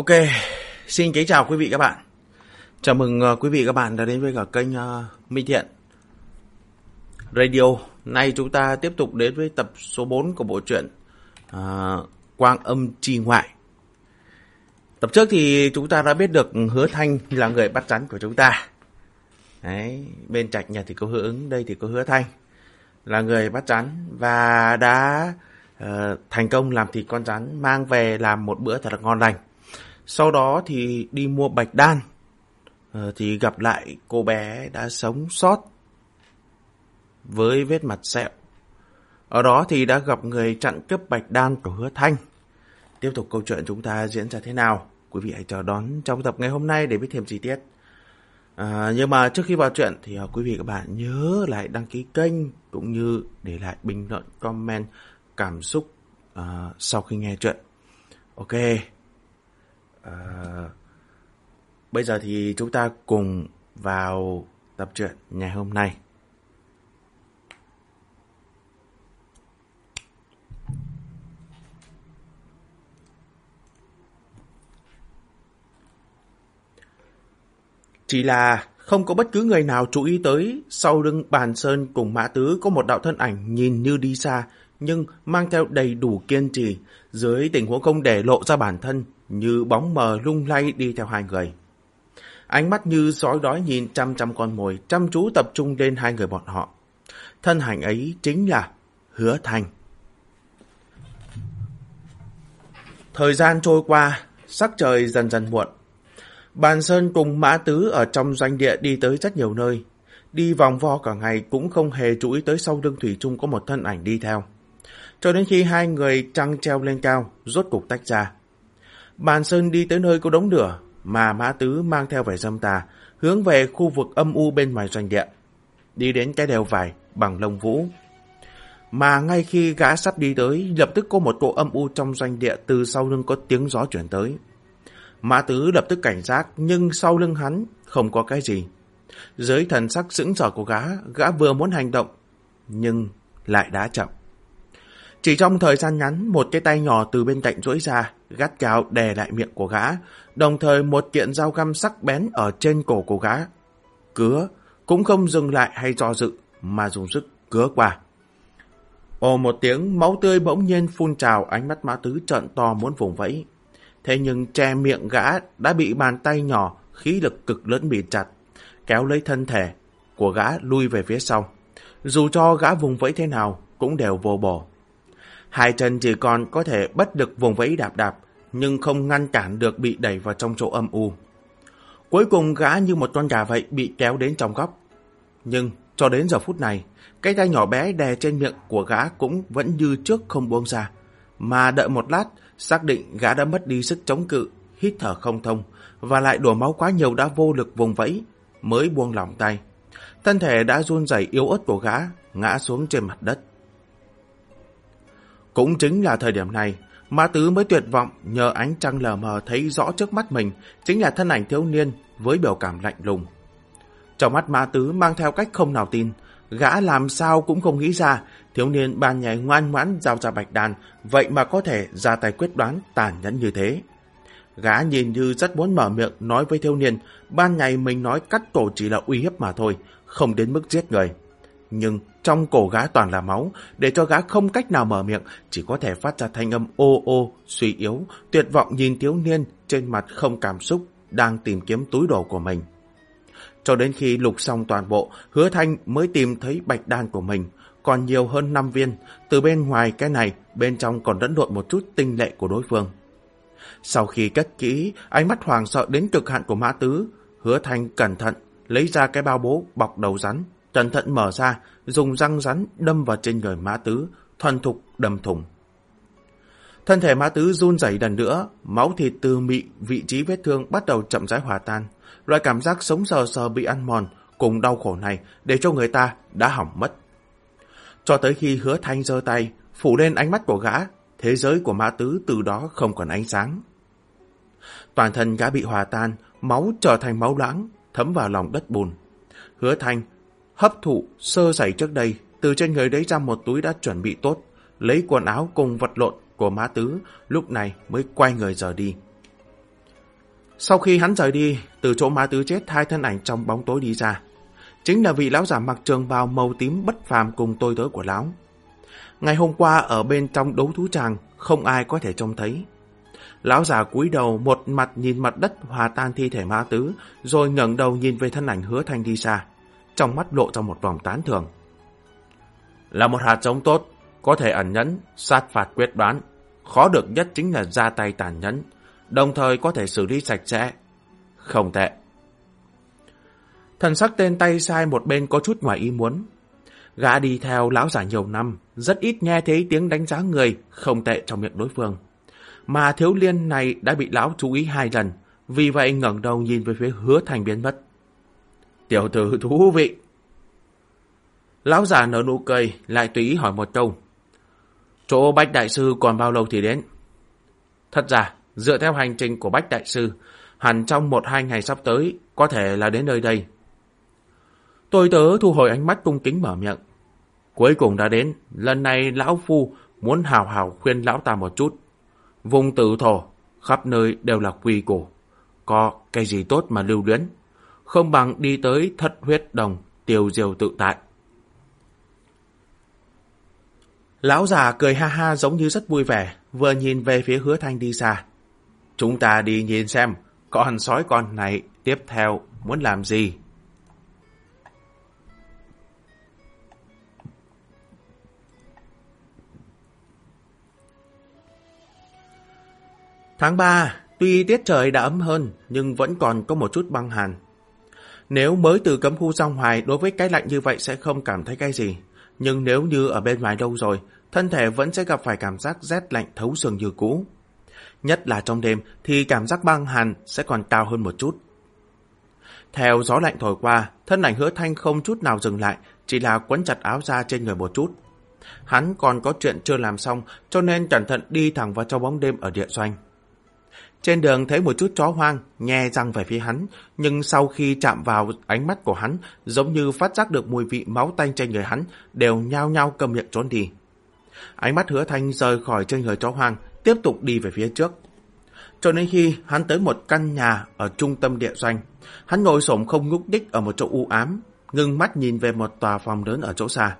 Ok, xin kính chào quý vị các bạn. Chào mừng uh, quý vị các bạn đã đến với cả kênh ờ, uh, Minh Thiện Radio. Nay chúng ta tiếp tục đến với tập số 4 của bộ truyện uh, Quang âm chi ngoại. Tập trước thì chúng ta đã biết được Hứa Thanh là người bắt rắn của chúng ta. Đấy, bên trạch nhà thì có Hứa ứng, đây thì có Hứa Thanh là người bắt rắn và đã uh, thành công làm thịt con rắn mang về làm một bữa thật là ngon lành. Sau đó thì đi mua bạch đan. Ờ, thì gặp lại cô bé đã sống sót với vết mặt sẹo. Ở đó thì đã gặp người chặn cướp bạch đan của hứa thanh. Tiếp tục câu chuyện chúng ta diễn ra thế nào? Quý vị hãy chờ đón trong tập ngày hôm nay để biết thêm chi tiết. À, nhưng mà trước khi vào chuyện thì ờ, quý vị các bạn nhớ lại đăng ký kênh cũng như để lại bình luận, comment, cảm xúc uh, sau khi nghe chuyện. Ok, À, bây giờ thì chúng ta cùng vào tập truyện ngày hôm nay. Chỉ là không có bất cứ người nào chú ý tới sau lưng bàn sơn cùng mã tứ có một đạo thân ảnh nhìn như đi xa nhưng mang theo đầy đủ kiên trì dưới tình huống không để lộ ra bản thân như bóng mờ lung lay đi theo hai người. Ánh mắt như sói đói nhìn trăm trăm con mồi, chăm chú tập trung lên hai người bọn họ. Thân hành ấy chính là Hứa Thành. Thời gian trôi qua, sắc trời dần dần muộn. Bàn Sơn cùng Mã Tứ ở trong doanh địa đi tới rất nhiều nơi. Đi vòng vo cả ngày cũng không hề chú ý tới sau lưng Thủy Trung có một thân ảnh đi theo. Cho đến khi hai người trăng treo lên cao, rốt cục tách ra. Bàn Sơn đi tới nơi có đống lửa, mà Mã Tứ mang theo vẻ dâm tà, hướng về khu vực âm u bên ngoài doanh địa. Đi đến cái đèo vải bằng lông vũ. Mà ngay khi gã sắp đi tới, lập tức có một cỗ âm u trong doanh địa từ sau lưng có tiếng gió chuyển tới. Mã Tứ lập tức cảnh giác, nhưng sau lưng hắn không có cái gì. Dưới thần sắc sững sờ của gã, gã vừa muốn hành động, nhưng lại đã chậm. Chỉ trong thời gian ngắn, một cái tay nhỏ từ bên cạnh rỗi ra, gắt gao đè lại miệng của gã, đồng thời một kiện dao găm sắc bén ở trên cổ của gã. Cứa, cũng không dừng lại hay do dự, mà dùng sức cứa qua. Ồ một tiếng, máu tươi bỗng nhiên phun trào, ánh mắt mã tứ trợn to muốn vùng vẫy. Thế nhưng che miệng gã đã bị bàn tay nhỏ, khí lực cực lớn bị chặt, kéo lấy thân thể của gã lui về phía sau. Dù cho gã vùng vẫy thế nào, cũng đều vô bổ. Hai chân chỉ còn có thể bất lực vùng vẫy đạp đạp, nhưng không ngăn cản được bị đẩy vào trong chỗ âm u. Cuối cùng gã như một con gà vậy bị kéo đến trong góc. Nhưng cho đến giờ phút này, cái tay nhỏ bé đè trên miệng của gã cũng vẫn như trước không buông ra. Mà đợi một lát, xác định gã đã mất đi sức chống cự, hít thở không thông, và lại đổ máu quá nhiều đã vô lực vùng vẫy, mới buông lỏng tay. Thân thể đã run rẩy yếu ớt của gã, ngã xuống trên mặt đất. Cũng chính là thời điểm này, Mã Tứ mới tuyệt vọng nhờ ánh trăng lờ mờ thấy rõ trước mắt mình chính là thân ảnh thiếu niên với biểu cảm lạnh lùng. Trong mắt Mã Tứ mang theo cách không nào tin, gã làm sao cũng không nghĩ ra thiếu niên ban nhảy ngoan ngoãn giao ra bạch đàn vậy mà có thể ra tay quyết đoán tàn nhẫn như thế. Gã nhìn như rất muốn mở miệng nói với thiếu niên ban ngày mình nói cắt cổ chỉ là uy hiếp mà thôi, không đến mức giết người. Nhưng trong cổ gã toàn là máu, để cho gã không cách nào mở miệng, chỉ có thể phát ra thanh âm ô ô, suy yếu, tuyệt vọng nhìn thiếu niên trên mặt không cảm xúc, đang tìm kiếm túi đồ của mình. Cho đến khi lục xong toàn bộ, hứa thanh mới tìm thấy bạch đan của mình, còn nhiều hơn 5 viên, từ bên ngoài cái này, bên trong còn lẫn lộn một chút tinh lệ của đối phương. Sau khi cất kỹ, ánh mắt hoàng sợ đến cực hạn của mã tứ, hứa thanh cẩn thận, lấy ra cái bao bố bọc đầu rắn, cẩn thận mở ra, dùng răng rắn đâm vào trên người mã tứ, thuần thục đâm thủng. Thân thể mã tứ run rẩy lần nữa, máu thịt từ mị vị trí vết thương bắt đầu chậm rãi hòa tan. Loại cảm giác sống sờ sờ bị ăn mòn cùng đau khổ này để cho người ta đã hỏng mất. Cho tới khi hứa thanh giơ tay, phủ lên ánh mắt của gã, thế giới của mã tứ từ đó không còn ánh sáng. Toàn thân gã bị hòa tan, máu trở thành máu loãng, thấm vào lòng đất bùn. Hứa thanh hấp thụ sơ sẩy trước đây, từ trên người lấy ra một túi đã chuẩn bị tốt, lấy quần áo cùng vật lộn của má tứ, lúc này mới quay người rời đi. Sau khi hắn rời đi, từ chỗ má tứ chết hai thân ảnh trong bóng tối đi ra. Chính là vị lão giả mặc trường bào màu tím bất phàm cùng tôi tớ của lão. Ngày hôm qua ở bên trong đấu thú tràng, không ai có thể trông thấy. Lão già cúi đầu một mặt nhìn mặt đất hòa tan thi thể ma tứ, rồi ngẩng đầu nhìn về thân ảnh hứa thanh đi xa, trong mắt lộ ra một vòng tán thường. Là một hạt giống tốt, có thể ẩn nhẫn, sát phạt quyết đoán. Khó được nhất chính là ra tay tàn nhẫn, đồng thời có thể xử lý sạch sẽ. Không tệ. Thần sắc tên tay sai một bên có chút ngoài ý muốn. Gã đi theo lão giả nhiều năm, rất ít nghe thấy tiếng đánh giá người không tệ trong miệng đối phương. Mà thiếu liên này đã bị lão chú ý hai lần, vì vậy ngẩng đầu nhìn về phía hứa thành biến mất. Tiểu tử thú vị. Lão già nở nụ cười, lại tùy hỏi một câu. Chỗ Bách Đại Sư còn bao lâu thì đến? Thật ra, dựa theo hành trình của Bách Đại Sư, hẳn trong một hai ngày sắp tới, có thể là đến nơi đây. Tôi tớ thu hồi ánh mắt cung kính mở miệng. Cuối cùng đã đến, lần này lão phu muốn hào hào khuyên lão ta một chút. Vùng tử thổ, khắp nơi đều là quy củ. Có cái gì tốt mà lưu luyến, không bằng đi tới thất huyết đồng, tiêu diều tự tại. Lão già cười ha ha giống như rất vui vẻ, vừa nhìn về phía hứa thanh đi xa. Chúng ta đi nhìn xem, con sói con này tiếp theo muốn làm gì? Tháng 3, tuy tiết trời đã ấm hơn, nhưng vẫn còn có một chút băng hàn. Nếu mới từ cấm khu ra ngoài đối với cái lạnh như vậy sẽ không cảm thấy cái gì. Nhưng nếu như ở bên ngoài đâu rồi, thân thể vẫn sẽ gặp phải cảm giác rét lạnh thấu xương như cũ. Nhất là trong đêm thì cảm giác băng hàn sẽ còn cao hơn một chút. Theo gió lạnh thổi qua, thân ảnh hứa thanh không chút nào dừng lại, chỉ là quấn chặt áo ra trên người một chút. Hắn còn có chuyện chưa làm xong, cho nên cẩn thận đi thẳng vào trong bóng đêm ở địa doanh. Trên đường thấy một chút chó hoang, nhe răng về phía hắn, nhưng sau khi chạm vào ánh mắt của hắn, giống như phát giác được mùi vị máu tanh trên người hắn, đều nhao nhao cầm miệng trốn đi. Ánh mắt hứa thanh rời khỏi trên người chó hoang, tiếp tục đi về phía trước. Cho đến khi hắn tới một căn nhà ở trung tâm địa doanh, hắn ngồi sổm không ngúc đích ở một chỗ u ám, ngưng mắt nhìn về một tòa phòng lớn ở chỗ xa.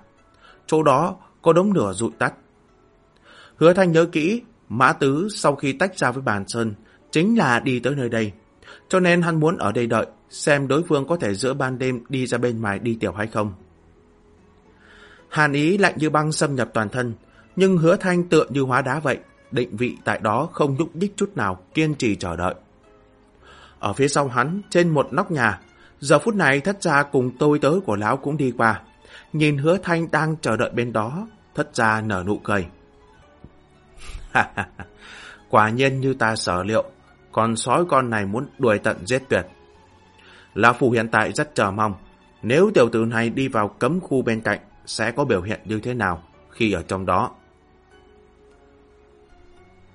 Chỗ đó có đống lửa rụi tắt. Hứa thanh nhớ kỹ, Mã Tứ sau khi tách ra với bàn Sơn, chính là đi tới nơi đây. Cho nên hắn muốn ở đây đợi, xem đối phương có thể giữa ban đêm đi ra bên ngoài đi tiểu hay không. Hàn ý lạnh như băng xâm nhập toàn thân, nhưng hứa thanh tựa như hóa đá vậy, định vị tại đó không nhúc đích chút nào, kiên trì chờ đợi. Ở phía sau hắn, trên một nóc nhà, giờ phút này thất gia cùng tôi tớ của lão cũng đi qua. Nhìn hứa thanh đang chờ đợi bên đó, thất gia nở nụ cười. Quả nhiên như ta sở liệu, con sói con này muốn đuổi tận giết tuyệt. Lão Phu hiện tại rất chờ mong, nếu tiểu tử này đi vào cấm khu bên cạnh, sẽ có biểu hiện như thế nào khi ở trong đó.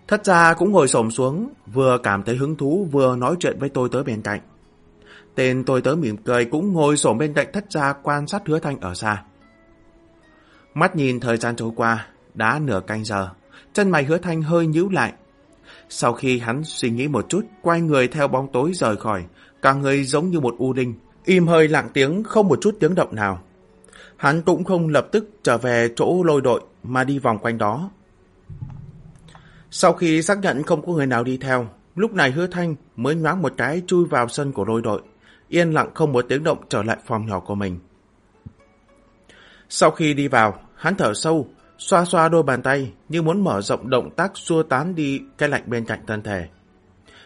Thất gia cũng ngồi xổm xuống, vừa cảm thấy hứng thú vừa nói chuyện với tôi tới bên cạnh. Tên tôi tớ mỉm cười cũng ngồi xổm bên cạnh thất gia quan sát hứa thanh ở xa. Mắt nhìn thời gian trôi qua, đã nửa canh giờ, chân mày hứa thanh hơi nhíu lại, sau khi hắn suy nghĩ một chút, quay người theo bóng tối rời khỏi, cả người giống như một u linh, im hơi lặng tiếng, không một chút tiếng động nào. Hắn cũng không lập tức trở về chỗ lôi đội mà đi vòng quanh đó. Sau khi xác nhận không có người nào đi theo, lúc này hứa thanh mới nhoáng một cái chui vào sân của lôi đội, yên lặng không một tiếng động trở lại phòng nhỏ của mình. Sau khi đi vào, hắn thở sâu, xoa xoa đôi bàn tay như muốn mở rộng động tác xua tán đi cái lạnh bên cạnh thân thể.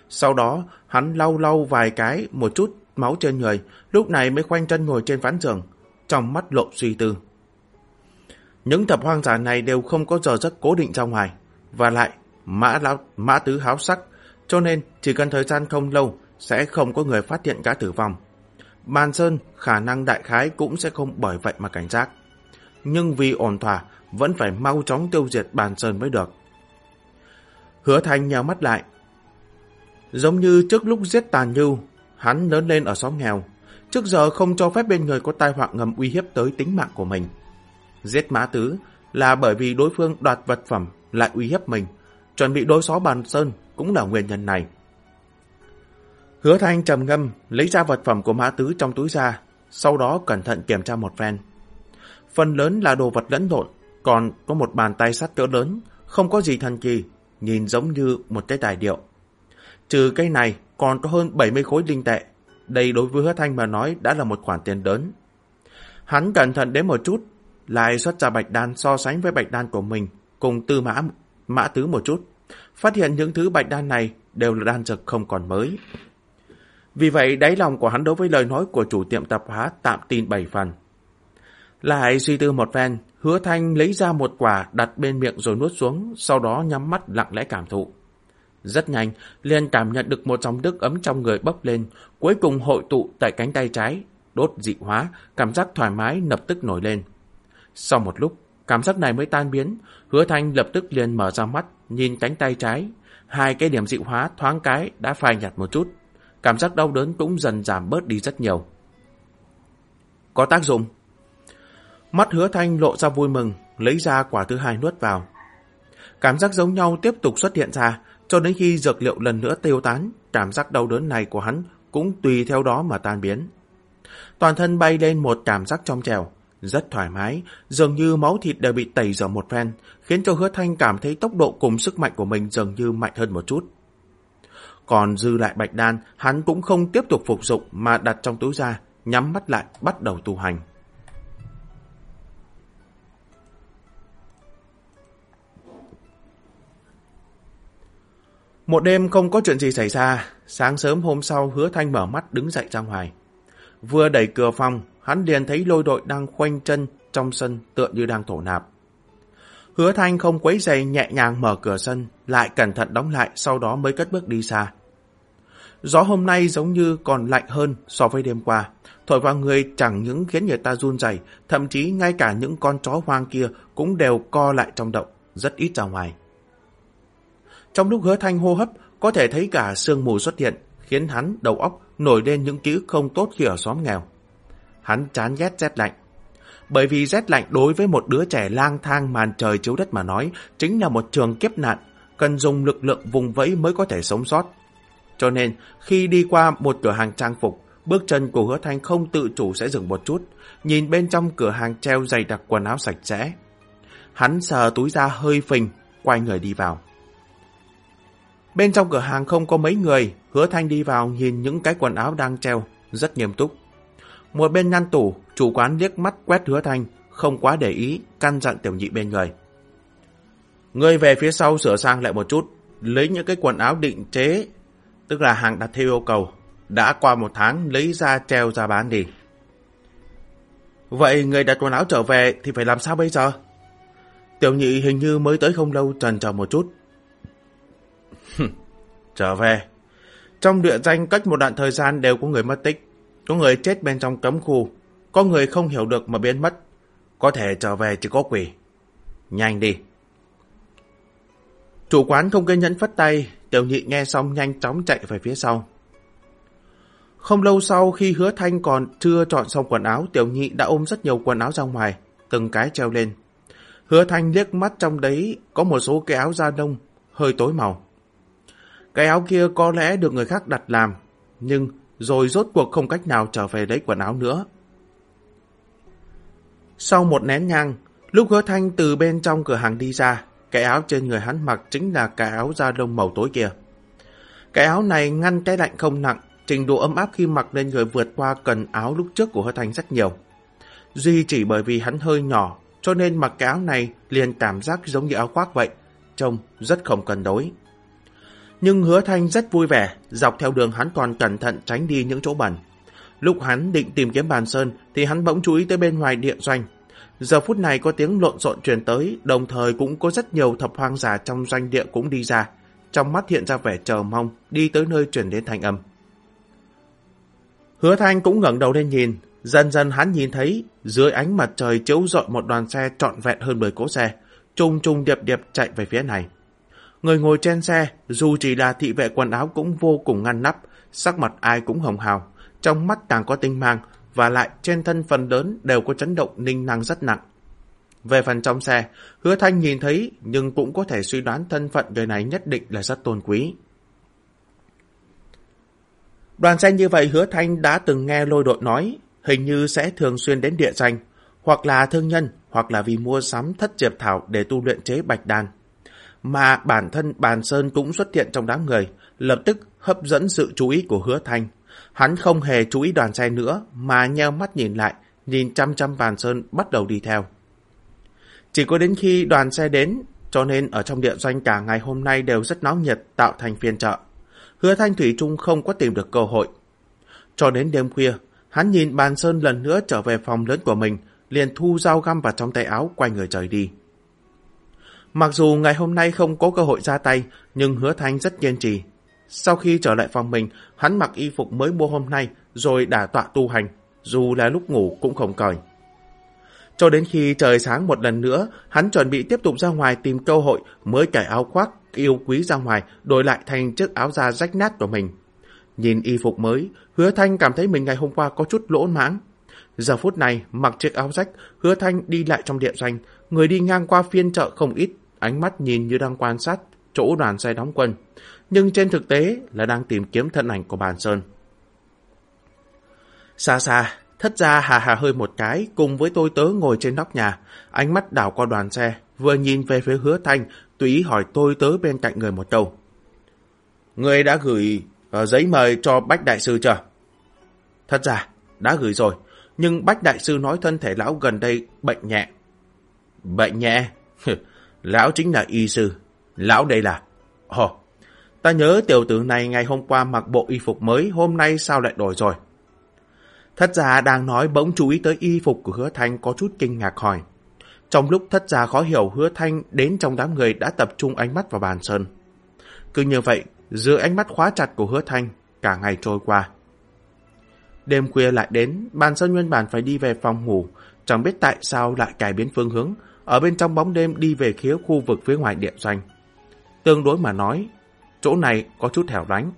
Sau đó, hắn lau lau vài cái một chút máu trên người, lúc này mới khoanh chân ngồi trên ván giường, trong mắt lộ suy tư. Những thập hoang giả này đều không có giờ giấc cố định ra ngoài, và lại mã lão mã tứ háo sắc, cho nên chỉ cần thời gian không lâu sẽ không có người phát hiện cá tử vong. Bàn Sơn khả năng đại khái cũng sẽ không bởi vậy mà cảnh giác. Nhưng vì ổn thỏa, vẫn phải mau chóng tiêu diệt bàn sơn mới được. Hứa Thanh nhào mắt lại. Giống như trước lúc giết tàn như, hắn lớn lên ở xóm nghèo, trước giờ không cho phép bên người có tai họa ngầm uy hiếp tới tính mạng của mình. Giết mã tứ là bởi vì đối phương đoạt vật phẩm lại uy hiếp mình, chuẩn bị đối xó bàn sơn cũng là nguyên nhân này. Hứa Thanh trầm ngâm, lấy ra vật phẩm của Mã Tứ trong túi ra, sau đó cẩn thận kiểm tra một phen. Phần lớn là đồ vật lẫn lộn, còn có một bàn tay sắt cỡ lớn, không có gì thần kỳ, nhìn giống như một cái tài điệu. Trừ cái này, còn có hơn 70 khối linh tệ. Đây đối với Hứa Thanh mà nói đã là một khoản tiền lớn. Hắn cẩn thận đến một chút, lại xuất ra bạch đan so sánh với bạch đan của mình, cùng tư mã mã tứ một chút. Phát hiện những thứ bạch đan này đều là đan dược không còn mới. Vì vậy, đáy lòng của hắn đối với lời nói của chủ tiệm tạp hóa tạm tin bảy phần. Lại suy tư một phen, hứa thanh lấy ra một quả đặt bên miệng rồi nuốt xuống, sau đó nhắm mắt lặng lẽ cảm thụ. Rất nhanh, liền cảm nhận được một dòng nước ấm trong người bốc lên, cuối cùng hội tụ tại cánh tay trái, đốt dị hóa, cảm giác thoải mái lập tức nổi lên. Sau một lúc, cảm giác này mới tan biến, hứa thanh lập tức liền mở ra mắt, nhìn cánh tay trái. Hai cái điểm dị hóa thoáng cái đã phai nhạt một chút, cảm giác đau đớn cũng dần giảm bớt đi rất nhiều. Có tác dụng. Mắt hứa thanh lộ ra vui mừng, lấy ra quả thứ hai nuốt vào. Cảm giác giống nhau tiếp tục xuất hiện ra, cho đến khi dược liệu lần nữa tiêu tán, cảm giác đau đớn này của hắn cũng tùy theo đó mà tan biến. Toàn thân bay lên một cảm giác trong trèo, rất thoải mái, dường như máu thịt đều bị tẩy rửa một phen, khiến cho hứa thanh cảm thấy tốc độ cùng sức mạnh của mình dường như mạnh hơn một chút. Còn dư lại bạch đan, hắn cũng không tiếp tục phục dụng mà đặt trong túi ra, nhắm mắt lại bắt đầu tu hành. Một đêm không có chuyện gì xảy ra, sáng sớm hôm sau hứa thanh mở mắt đứng dậy ra ngoài. Vừa đẩy cửa phòng, hắn liền thấy lôi đội đang khoanh chân trong sân tựa như đang thổ nạp. Hứa thanh không quấy giày nhẹ nhàng mở cửa sân, lại cẩn thận đóng lại sau đó mới cất bước đi xa. Gió hôm nay giống như còn lạnh hơn so với đêm qua, thổi vào người chẳng những khiến người ta run rẩy, thậm chí ngay cả những con chó hoang kia cũng đều co lại trong động, rất ít ra ngoài. Trong lúc hứa thanh hô hấp, có thể thấy cả sương mù xuất hiện, khiến hắn đầu óc nổi lên những ký ức không tốt khi ở xóm nghèo. Hắn chán ghét rét lạnh. Bởi vì rét lạnh đối với một đứa trẻ lang thang màn trời chiếu đất mà nói chính là một trường kiếp nạn, cần dùng lực lượng vùng vẫy mới có thể sống sót. Cho nên, khi đi qua một cửa hàng trang phục, bước chân của hứa thanh không tự chủ sẽ dừng một chút, nhìn bên trong cửa hàng treo dày đặc quần áo sạch sẽ. Hắn sờ túi ra hơi phình, quay người đi vào. Bên trong cửa hàng không có mấy người, hứa thanh đi vào nhìn những cái quần áo đang treo, rất nghiêm túc. Một bên ngăn tủ, chủ quán liếc mắt quét hứa thanh, không quá để ý, căn dặn tiểu nhị bên người. Người về phía sau sửa sang lại một chút, lấy những cái quần áo định chế, tức là hàng đặt theo yêu cầu, đã qua một tháng lấy ra treo ra bán đi. Vậy người đặt quần áo trở về thì phải làm sao bây giờ? Tiểu nhị hình như mới tới không lâu trần chờ một chút, Trở về. Trong địa danh cách một đoạn thời gian đều có người mất tích. Có người chết bên trong cấm khu. Có người không hiểu được mà biến mất. Có thể trở về chỉ có quỷ. Nhanh đi. Chủ quán không kiên nhẫn phất tay. Tiểu nhị nghe xong nhanh chóng chạy về phía sau. Không lâu sau khi hứa thanh còn chưa chọn xong quần áo, tiểu nhị đã ôm rất nhiều quần áo ra ngoài, từng cái treo lên. Hứa thanh liếc mắt trong đấy có một số cái áo da đông, hơi tối màu. Cái áo kia có lẽ được người khác đặt làm, nhưng rồi rốt cuộc không cách nào trở về lấy quần áo nữa. Sau một nén nhang, lúc hứa thanh từ bên trong cửa hàng đi ra, cái áo trên người hắn mặc chính là cái áo da lông màu tối kia. Cái áo này ngăn cái lạnh không nặng, trình độ ấm áp khi mặc lên người vượt qua cần áo lúc trước của hứa thanh rất nhiều. Duy chỉ bởi vì hắn hơi nhỏ, cho nên mặc cái áo này liền cảm giác giống như áo khoác vậy, trông rất không cân đối. Nhưng hứa thanh rất vui vẻ, dọc theo đường hắn còn cẩn thận tránh đi những chỗ bẩn. Lúc hắn định tìm kiếm bàn sơn thì hắn bỗng chú ý tới bên ngoài địa doanh. Giờ phút này có tiếng lộn xộn truyền tới, đồng thời cũng có rất nhiều thập hoang giả trong doanh địa cũng đi ra. Trong mắt hiện ra vẻ chờ mong, đi tới nơi truyền đến thanh âm. Hứa thanh cũng ngẩng đầu lên nhìn, dần dần hắn nhìn thấy dưới ánh mặt trời chiếu rọi một đoàn xe trọn vẹn hơn 10 cỗ xe, trung trung điệp điệp chạy về phía này. Người ngồi trên xe, dù chỉ là thị vệ quần áo cũng vô cùng ngăn nắp, sắc mặt ai cũng hồng hào, trong mắt càng có tinh mang, và lại trên thân phần lớn đều có chấn động ninh năng rất nặng. Về phần trong xe, hứa thanh nhìn thấy nhưng cũng có thể suy đoán thân phận người này nhất định là rất tôn quý. Đoàn xe như vậy hứa thanh đã từng nghe lôi đội nói, hình như sẽ thường xuyên đến địa danh, hoặc là thương nhân, hoặc là vì mua sắm thất diệp thảo để tu luyện chế bạch đan. Mà bản thân bàn sơn cũng xuất hiện trong đám người, lập tức hấp dẫn sự chú ý của hứa thanh. Hắn không hề chú ý đoàn xe nữa, mà nheo mắt nhìn lại, nhìn chăm chăm bàn sơn bắt đầu đi theo. Chỉ có đến khi đoàn xe đến, cho nên ở trong địa doanh cả ngày hôm nay đều rất náo nhiệt tạo thành phiên chợ. Hứa Thanh Thủy Trung không có tìm được cơ hội. Cho đến đêm khuya, hắn nhìn bàn sơn lần nữa trở về phòng lớn của mình, liền thu dao găm vào trong tay áo quay người rời đi. Mặc dù ngày hôm nay không có cơ hội ra tay, nhưng hứa thanh rất kiên trì. Sau khi trở lại phòng mình, hắn mặc y phục mới mua hôm nay, rồi đả tọa tu hành, dù là lúc ngủ cũng không còi. Cho đến khi trời sáng một lần nữa, hắn chuẩn bị tiếp tục ra ngoài tìm cơ hội mới cải áo khoác yêu quý ra ngoài, đổi lại thành chiếc áo da rách nát của mình. Nhìn y phục mới, hứa thanh cảm thấy mình ngày hôm qua có chút lỗ mãng. Giờ phút này, mặc chiếc áo rách, hứa thanh đi lại trong địa doanh, người đi ngang qua phiên chợ không ít, ánh mắt nhìn như đang quan sát chỗ đoàn xe đóng quân. Nhưng trên thực tế là đang tìm kiếm thân ảnh của bàn Sơn. Xa xa, thất ra hà hà hơi một cái cùng với tôi tớ ngồi trên nóc nhà, ánh mắt đảo qua đoàn xe, vừa nhìn về phía hứa thanh, tùy hỏi tôi tớ bên cạnh người một câu. Người đã gửi uh, giấy mời cho Bách Đại Sư chưa? Thật ra, đã gửi rồi, nhưng Bách Đại Sư nói thân thể lão gần đây bệnh nhẹ. Bệnh nhẹ? Lão chính là y sư. Lão đây là... Ồ, ta nhớ tiểu tử này ngày hôm qua mặc bộ y phục mới, hôm nay sao lại đổi rồi? Thất gia đang nói bỗng chú ý tới y phục của hứa thanh có chút kinh ngạc hỏi. Trong lúc thất gia khó hiểu hứa thanh đến trong đám người đã tập trung ánh mắt vào bàn sơn. Cứ như vậy, giữa ánh mắt khóa chặt của hứa thanh, cả ngày trôi qua. Đêm khuya lại đến, bàn sơn nguyên bản phải đi về phòng ngủ, chẳng biết tại sao lại cải biến phương hướng, ở bên trong bóng đêm đi về phía khu vực phía ngoài địa doanh. Tương đối mà nói, chỗ này có chút hẻo lánh.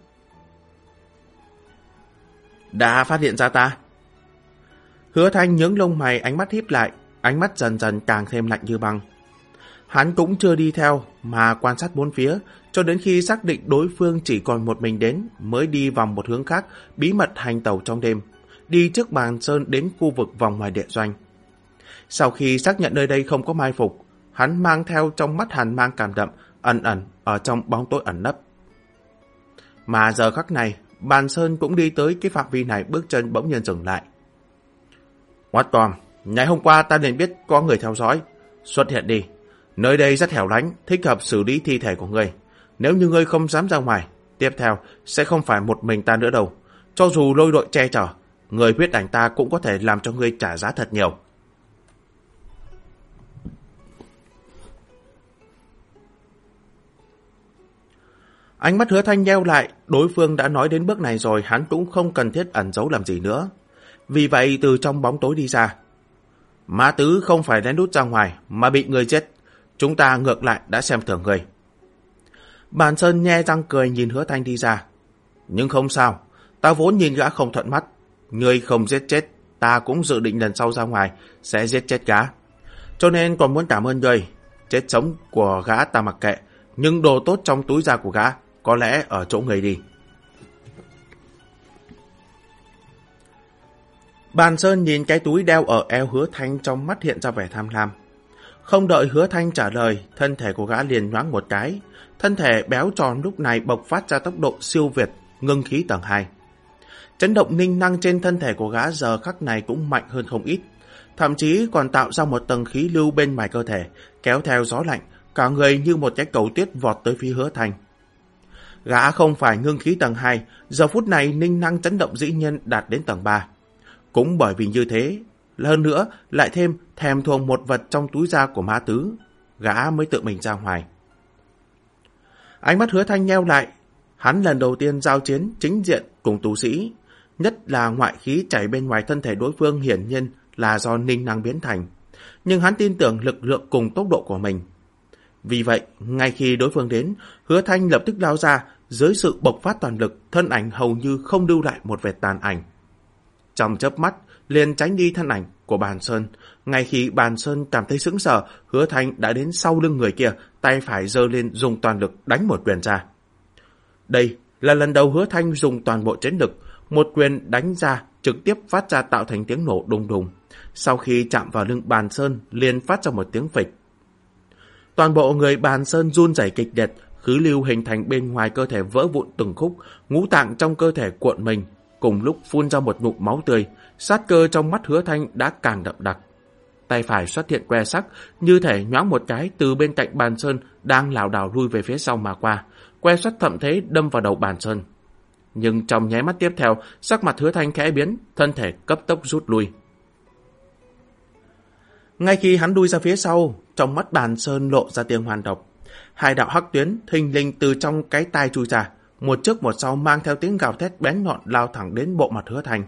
Đã phát hiện ra ta. Hứa thanh nhướng lông mày ánh mắt híp lại, ánh mắt dần dần càng thêm lạnh như băng. Hắn cũng chưa đi theo mà quan sát bốn phía, cho đến khi xác định đối phương chỉ còn một mình đến mới đi vòng một hướng khác, bí mật hành tàu trong đêm, đi trước bàn sơn đến khu vực vòng ngoài địa doanh. Sau khi xác nhận nơi đây không có mai phục, hắn mang theo trong mắt hàn mang cảm đậm, ẩn ẩn ở trong bóng tối ẩn nấp. Mà giờ khắc này, bàn sơn cũng đi tới cái phạm vi này bước chân bỗng nhiên dừng lại. Quát Tom, ngày hôm qua ta nên biết có người theo dõi. Xuất hiện đi. Nơi đây rất hẻo lánh, thích hợp xử lý thi thể của ngươi. Nếu như ngươi không dám ra ngoài, tiếp theo sẽ không phải một mình ta nữa đâu. Cho dù lôi đội che chở, người huyết ảnh ta cũng có thể làm cho ngươi trả giá thật nhiều. Ánh mắt hứa thanh nheo lại, đối phương đã nói đến bước này rồi, hắn cũng không cần thiết ẩn giấu làm gì nữa. Vì vậy từ trong bóng tối đi ra. Mã tứ không phải lén đút ra ngoài, mà bị người giết. Chúng ta ngược lại đã xem thường người. Bàn Sơn nhe răng cười nhìn hứa thanh đi ra. Nhưng không sao, ta vốn nhìn gã không thuận mắt. Người không giết chết, ta cũng dự định lần sau ra ngoài sẽ giết chết gã. Cho nên còn muốn cảm ơn người. Chết sống của gã ta mặc kệ, nhưng đồ tốt trong túi da của gã có lẽ ở chỗ người đi. Bàn Sơn nhìn cái túi đeo ở eo hứa thanh trong mắt hiện ra vẻ tham lam. Không đợi hứa thanh trả lời, thân thể của gã liền nhoáng một cái. Thân thể béo tròn lúc này bộc phát ra tốc độ siêu việt, ngưng khí tầng 2. Chấn động ninh năng trên thân thể của gã giờ khắc này cũng mạnh hơn không ít. Thậm chí còn tạo ra một tầng khí lưu bên ngoài cơ thể, kéo theo gió lạnh, cả người như một cái cầu tuyết vọt tới phía hứa thanh. Gã không phải ngưng khí tầng 2, giờ phút này ninh năng chấn động dĩ nhiên đạt đến tầng 3. Cũng bởi vì như thế, hơn nữa lại thêm thèm thuồng một vật trong túi da của ma tứ, gã mới tự mình ra ngoài. Ánh mắt hứa thanh nheo lại, hắn lần đầu tiên giao chiến chính diện cùng tù sĩ, nhất là ngoại khí chảy bên ngoài thân thể đối phương hiển nhiên là do ninh năng biến thành. Nhưng hắn tin tưởng lực lượng cùng tốc độ của mình. Vì vậy, ngay khi đối phương đến, hứa thanh lập tức lao ra, dưới sự bộc phát toàn lực, thân ảnh hầu như không lưu lại một vệt tàn ảnh. Trong chớp mắt, liền tránh đi thân ảnh của bàn sơn. Ngay khi bàn sơn cảm thấy sững sờ, hứa thanh đã đến sau lưng người kia, tay phải giơ lên dùng toàn lực đánh một quyền ra. Đây là lần đầu hứa thanh dùng toàn bộ chiến lực, một quyền đánh ra, trực tiếp phát ra tạo thành tiếng nổ đùng đùng. Sau khi chạm vào lưng bàn sơn, liền phát ra một tiếng phịch. Toàn bộ người bàn sơn run rẩy kịch liệt, khứ lưu hình thành bên ngoài cơ thể vỡ vụn từng khúc, ngũ tạng trong cơ thể cuộn mình, cùng lúc phun ra một ngụm máu tươi, sát cơ trong mắt hứa thanh đã càng đậm đặc. Tay phải xuất hiện que sắc, như thể nhoáng một cái từ bên cạnh bàn sơn đang lảo đảo lui về phía sau mà qua. Que sắt thậm thế đâm vào đầu bàn sơn. Nhưng trong nháy mắt tiếp theo, sắc mặt hứa thanh khẽ biến, thân thể cấp tốc rút lui. Ngay khi hắn đuôi ra phía sau, trong mắt bàn sơn lộ ra tiếng hoàn độc. Hai đạo hắc tuyến thình linh từ trong cái tai chui ra, một trước một sau mang theo tiếng gào thét bén nhọn lao thẳng đến bộ mặt hứa thành.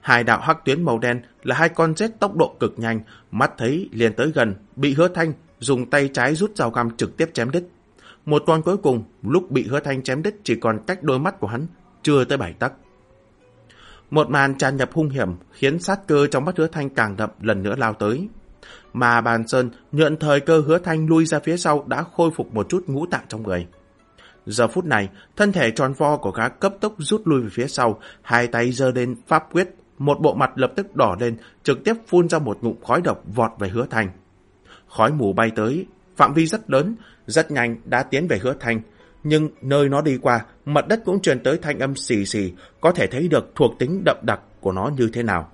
Hai đạo hắc tuyến màu đen là hai con rết tốc độ cực nhanh, mắt thấy liền tới gần, bị hứa thanh dùng tay trái rút dao găm trực tiếp chém đứt. Một con cuối cùng, lúc bị hứa thanh chém đứt chỉ còn cách đôi mắt của hắn, chưa tới bảy tắc. Một màn tràn nhập hung hiểm khiến sát cơ trong mắt hứa thanh càng đậm lần nữa lao tới. Mà bàn sơn nhận thời cơ hứa thanh lui ra phía sau đã khôi phục một chút ngũ tạng trong người. Giờ phút này, thân thể tròn vo của gã cấp tốc rút lui về phía sau, hai tay giơ lên pháp quyết, một bộ mặt lập tức đỏ lên, trực tiếp phun ra một ngụm khói độc vọt về hứa thanh. Khói mù bay tới, phạm vi rất lớn, rất nhanh đã tiến về hứa thanh, nhưng nơi nó đi qua, mặt đất cũng truyền tới thanh âm xì xì, có thể thấy được thuộc tính đậm đặc của nó như thế nào.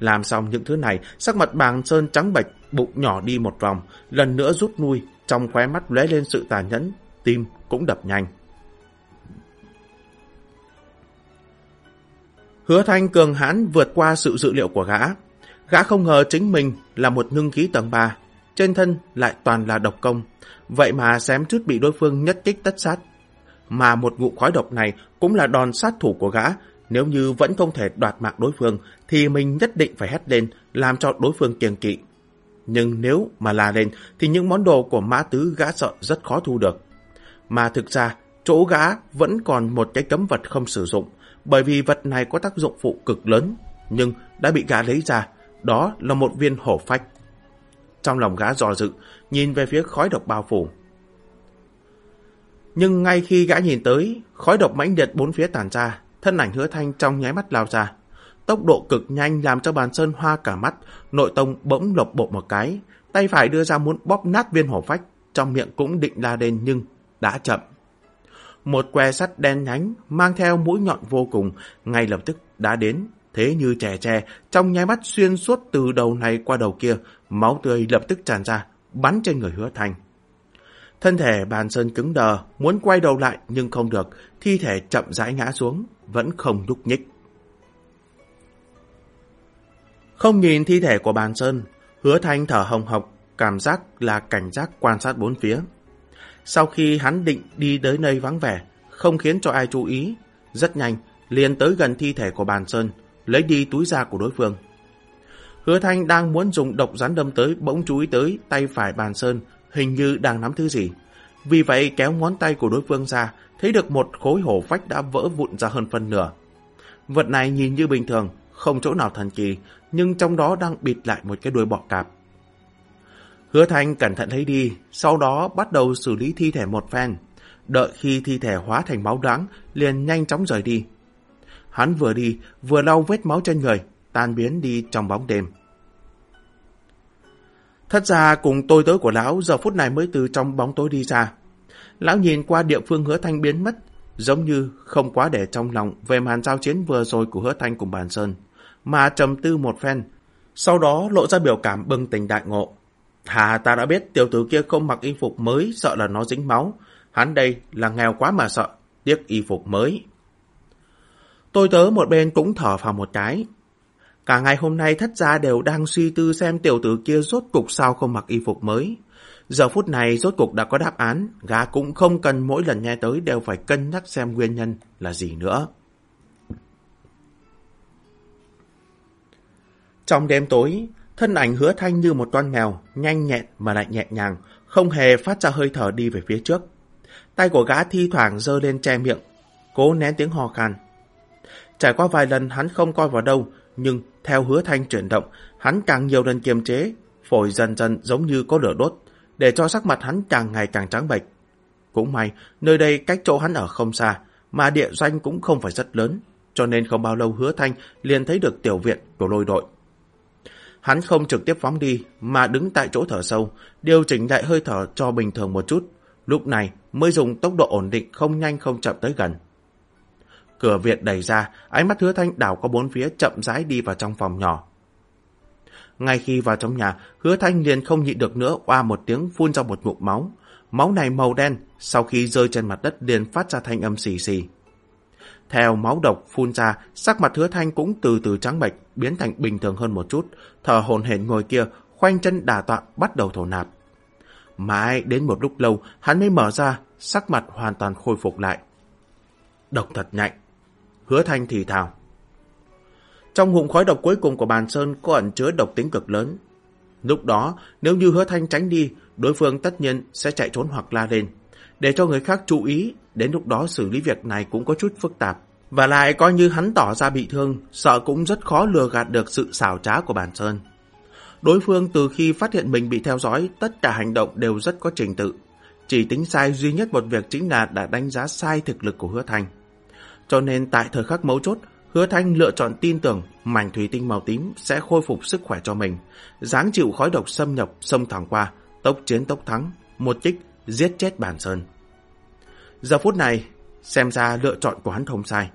Làm xong những thứ này, sắc mặt bàng sơn trắng bệch, bụng nhỏ đi một vòng, lần nữa rút nuôi, trong khóe mắt lóe lên sự tàn nhẫn, tim cũng đập nhanh. Hứa thanh cường hãn vượt qua sự dự liệu của gã. Gã không ngờ chính mình là một ngưng khí tầng 3, trên thân lại toàn là độc công, vậy mà xém chút bị đối phương nhất kích tất sát. Mà một ngụ khói độc này cũng là đòn sát thủ của gã, nếu như vẫn không thể đoạt mạng đối phương thì mình nhất định phải hét lên làm cho đối phương kiêng kỵ. Nhưng nếu mà la lên thì những món đồ của mã tứ gã sợ rất khó thu được. Mà thực ra, chỗ gã vẫn còn một cái cấm vật không sử dụng, bởi vì vật này có tác dụng phụ cực lớn, nhưng đã bị gã lấy ra, đó là một viên hổ phách. Trong lòng gã dò dự, nhìn về phía khói độc bao phủ. Nhưng ngay khi gã nhìn tới, khói độc mãnh liệt bốn phía tàn ra, thân ảnh hứa thanh trong nháy mắt lao ra. Tốc độ cực nhanh làm cho bàn sơn hoa cả mắt, nội tông bỗng lộc bộ một cái, tay phải đưa ra muốn bóp nát viên hổ phách, trong miệng cũng định la lên nhưng đã chậm. Một que sắt đen nhánh mang theo mũi nhọn vô cùng, ngay lập tức đã đến, thế như trẻ tre, trong nháy mắt xuyên suốt từ đầu này qua đầu kia, máu tươi lập tức tràn ra, bắn trên người hứa thanh. Thân thể bàn sơn cứng đờ, muốn quay đầu lại nhưng không được, thi thể chậm rãi ngã xuống, vẫn không đúc nhích. Không nhìn thi thể của bàn sơn, hứa thanh thở hồng hộc, cảm giác là cảnh giác quan sát bốn phía. Sau khi hắn định đi tới nơi vắng vẻ, không khiến cho ai chú ý, rất nhanh, liền tới gần thi thể của bàn sơn, lấy đi túi da của đối phương. Hứa Thanh đang muốn dùng độc rắn đâm tới bỗng chú ý tới tay phải bàn sơn, hình như đang nắm thứ gì. Vì vậy kéo ngón tay của đối phương ra, thấy được một khối hổ phách đã vỡ vụn ra hơn phân nửa. Vật này nhìn như bình thường, không chỗ nào thần kỳ, nhưng trong đó đang bịt lại một cái đuôi bọ cạp. Hứa Thanh cẩn thận lấy đi, sau đó bắt đầu xử lý thi thể một phen. Đợi khi thi thể hóa thành máu đắng, liền nhanh chóng rời đi. Hắn vừa đi, vừa lau vết máu trên người, tan biến đi trong bóng đêm. Thật ra cùng tôi tới của lão giờ phút này mới từ trong bóng tối đi ra. Lão nhìn qua địa phương hứa thanh biến mất, giống như không quá để trong lòng về màn giao chiến vừa rồi của hứa thanh cùng bàn sơn, mà trầm tư một phen, sau đó lộ ra biểu cảm bừng tỉnh đại ngộ. Hà ta đã biết tiểu tử kia không mặc y phục mới sợ là nó dính máu, hắn đây là nghèo quá mà sợ, tiếc y phục mới. Tôi tớ một bên cũng thở vào một cái, Cả ngày hôm nay thất gia đều đang suy tư xem tiểu tử kia rốt cục sao không mặc y phục mới. Giờ phút này rốt cục đã có đáp án, gã cũng không cần mỗi lần nghe tới đều phải cân nhắc xem nguyên nhân là gì nữa. Trong đêm tối, thân ảnh hứa thanh như một con mèo, nhanh nhẹn mà lại nhẹ nhàng, không hề phát ra hơi thở đi về phía trước. Tay của gã thi thoảng giơ lên che miệng, cố nén tiếng hò khan. Trải qua vài lần hắn không coi vào đâu, nhưng theo hứa thanh chuyển động, hắn càng nhiều lần kiềm chế, phổi dần dần giống như có lửa đốt, để cho sắc mặt hắn càng ngày càng trắng bệch. Cũng may, nơi đây cách chỗ hắn ở không xa, mà địa doanh cũng không phải rất lớn. cho nên không bao lâu hứa thanh liền thấy được tiểu viện của lôi đội. Hắn không trực tiếp phóng đi, mà đứng tại chỗ thở sâu, điều chỉnh lại hơi thở cho bình thường một chút. Lúc này mới dùng tốc độ ổn định không nhanh không chậm tới gần. Cửa viện đẩy ra, ánh mắt hứa thanh đảo qua bốn phía chậm rãi đi vào trong phòng nhỏ. Ngay khi vào trong nhà, hứa thanh liền không nhịn được nữa oa một tiếng phun ra một ngụm máu. Máu này màu đen, sau khi rơi trên mặt đất liền phát ra thanh âm xì xì. Theo máu độc phun ra, sắc mặt hứa thanh cũng từ từ trắng bệch, biến thành bình thường hơn một chút, thở hồn hển ngồi kia, khoanh chân đà tọa bắt đầu thổ nạp. Mãi đến một lúc lâu, hắn mới mở ra, sắc mặt hoàn toàn khôi phục lại. Độc thật nhạnh. Hứa thanh thì thào. Trong hụng khói độc cuối cùng của bàn sơn có ẩn chứa độc tính cực lớn. Lúc đó, nếu như hứa thanh tránh đi, đối phương tất nhiên sẽ chạy trốn hoặc la lên. Để cho người khác chú ý, đến lúc đó xử lý việc này cũng có chút phức tạp. Và lại coi như hắn tỏ ra bị thương, sợ cũng rất khó lừa gạt được sự xảo trá của bàn sơn. Đối phương từ khi phát hiện mình bị theo dõi, tất cả hành động đều rất có trình tự. Chỉ tính sai duy nhất một việc chính là đã đánh giá sai thực lực của hứa thanh. Cho nên tại thời khắc mấu chốt, hứa thanh lựa chọn tin tưởng mảnh thủy tinh màu tím sẽ khôi phục sức khỏe cho mình, dáng chịu khói độc xâm nhập xông thẳng qua, tốc chiến tốc thắng, một chích giết chết bản sơn. Giờ phút này, xem ra lựa chọn của hắn không sai.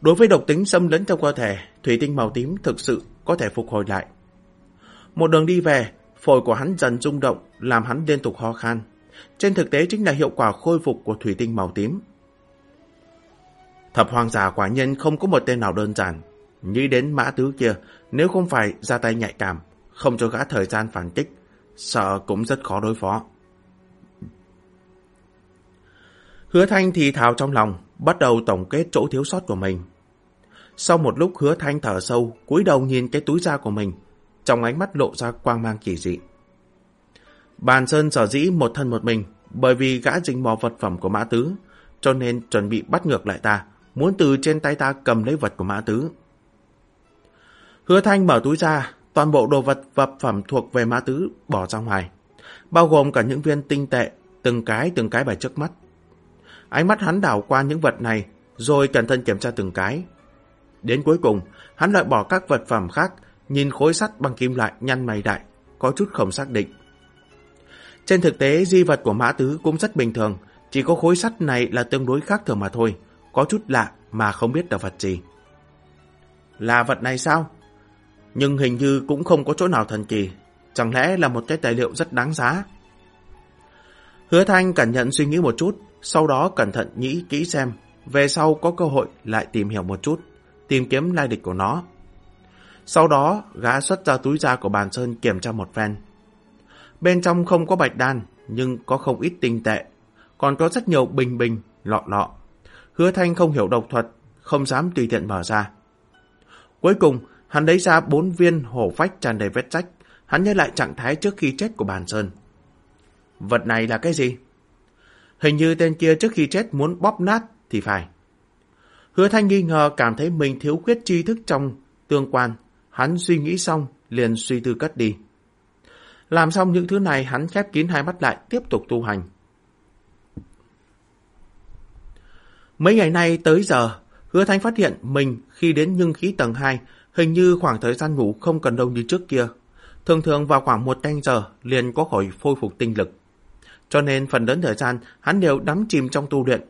Đối với độc tính xâm lấn trong cơ thể, thủy tinh màu tím thực sự có thể phục hồi lại. Một đường đi về, phổi của hắn dần rung động, làm hắn liên tục ho khan. Trên thực tế chính là hiệu quả khôi phục của thủy tinh màu tím. Thập hoàng giả quả nhân không có một tên nào đơn giản. Nghĩ đến mã tứ kia, nếu không phải ra tay nhạy cảm, không cho gã thời gian phản kích, sợ cũng rất khó đối phó. Hứa Thanh thì thào trong lòng, bắt đầu tổng kết chỗ thiếu sót của mình. Sau một lúc hứa Thanh thở sâu, cúi đầu nhìn cái túi da của mình, trong ánh mắt lộ ra quang mang kỳ dị. Bàn Sơn sở dĩ một thân một mình, bởi vì gã dính mò vật phẩm của Mã Tứ, cho nên chuẩn bị bắt ngược lại ta, muốn từ trên tay ta cầm lấy vật của Mã Tứ. Hứa Thanh mở túi ra, toàn bộ đồ vật vật phẩm thuộc về Mã Tứ bỏ ra ngoài, bao gồm cả những viên tinh tệ, từng cái từng cái bài trước mắt. Ánh mắt hắn đảo qua những vật này, rồi cẩn thận kiểm tra từng cái. Đến cuối cùng, hắn loại bỏ các vật phẩm khác, nhìn khối sắt bằng kim loại nhăn mày đại, có chút không xác định. Trên thực tế, di vật của Mã Tứ cũng rất bình thường, chỉ có khối sắt này là tương đối khác thường mà thôi, có chút lạ mà không biết là vật gì. Là vật này sao? Nhưng hình như cũng không có chỗ nào thần kỳ, chẳng lẽ là một cái tài liệu rất đáng giá? Hứa Thanh cẩn thận suy nghĩ một chút, sau đó cẩn thận nghĩ kỹ xem, về sau có cơ hội lại tìm hiểu một chút, tìm kiếm lai lịch của nó. Sau đó, gã xuất ra túi da của bàn sơn kiểm tra một phen. Bên trong không có bạch đan, nhưng có không ít tinh tệ, còn có rất nhiều bình bình, lọ lọ. Hứa Thanh không hiểu độc thuật, không dám tùy tiện mở ra. Cuối cùng, hắn lấy ra bốn viên hổ phách tràn đầy vết rách, hắn nhớ lại trạng thái trước khi chết của bàn sơn. Vật này là cái gì? Hình như tên kia trước khi chết muốn bóp nát thì phải. Hứa Thanh nghi ngờ cảm thấy mình thiếu khuyết tri thức trong tương quan. Hắn suy nghĩ xong, liền suy tư cất đi. Làm xong những thứ này, hắn khép kín hai mắt lại, tiếp tục tu hành. Mấy ngày nay tới giờ, Hứa Thanh phát hiện mình khi đến nhưng khí tầng 2, hình như khoảng thời gian ngủ không cần đâu như trước kia. Thường thường vào khoảng một canh giờ liền có khỏi phôi phục tinh lực. Cho nên phần lớn thời gian hắn đều đắm chìm trong tu luyện.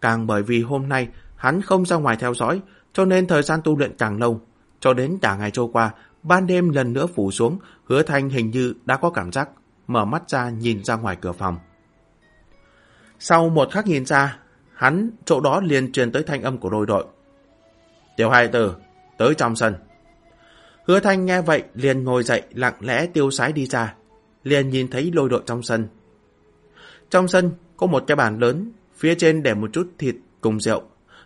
Càng bởi vì hôm nay hắn không ra ngoài theo dõi, cho nên thời gian tu luyện càng lâu. Cho đến cả ngày trôi qua, ban đêm lần nữa phủ xuống, hứa thanh hình như đã có cảm giác, mở mắt ra nhìn ra ngoài cửa phòng. Sau một khắc nhìn ra, hắn chỗ đó liền truyền tới thanh âm của đôi đội. Tiểu hai tử, tới trong sân. Hứa thanh nghe vậy liền ngồi dậy lặng lẽ tiêu sái đi ra, liền nhìn thấy lôi đội trong sân, trong sân có một cái bàn lớn, phía trên để một chút thịt cùng rượu.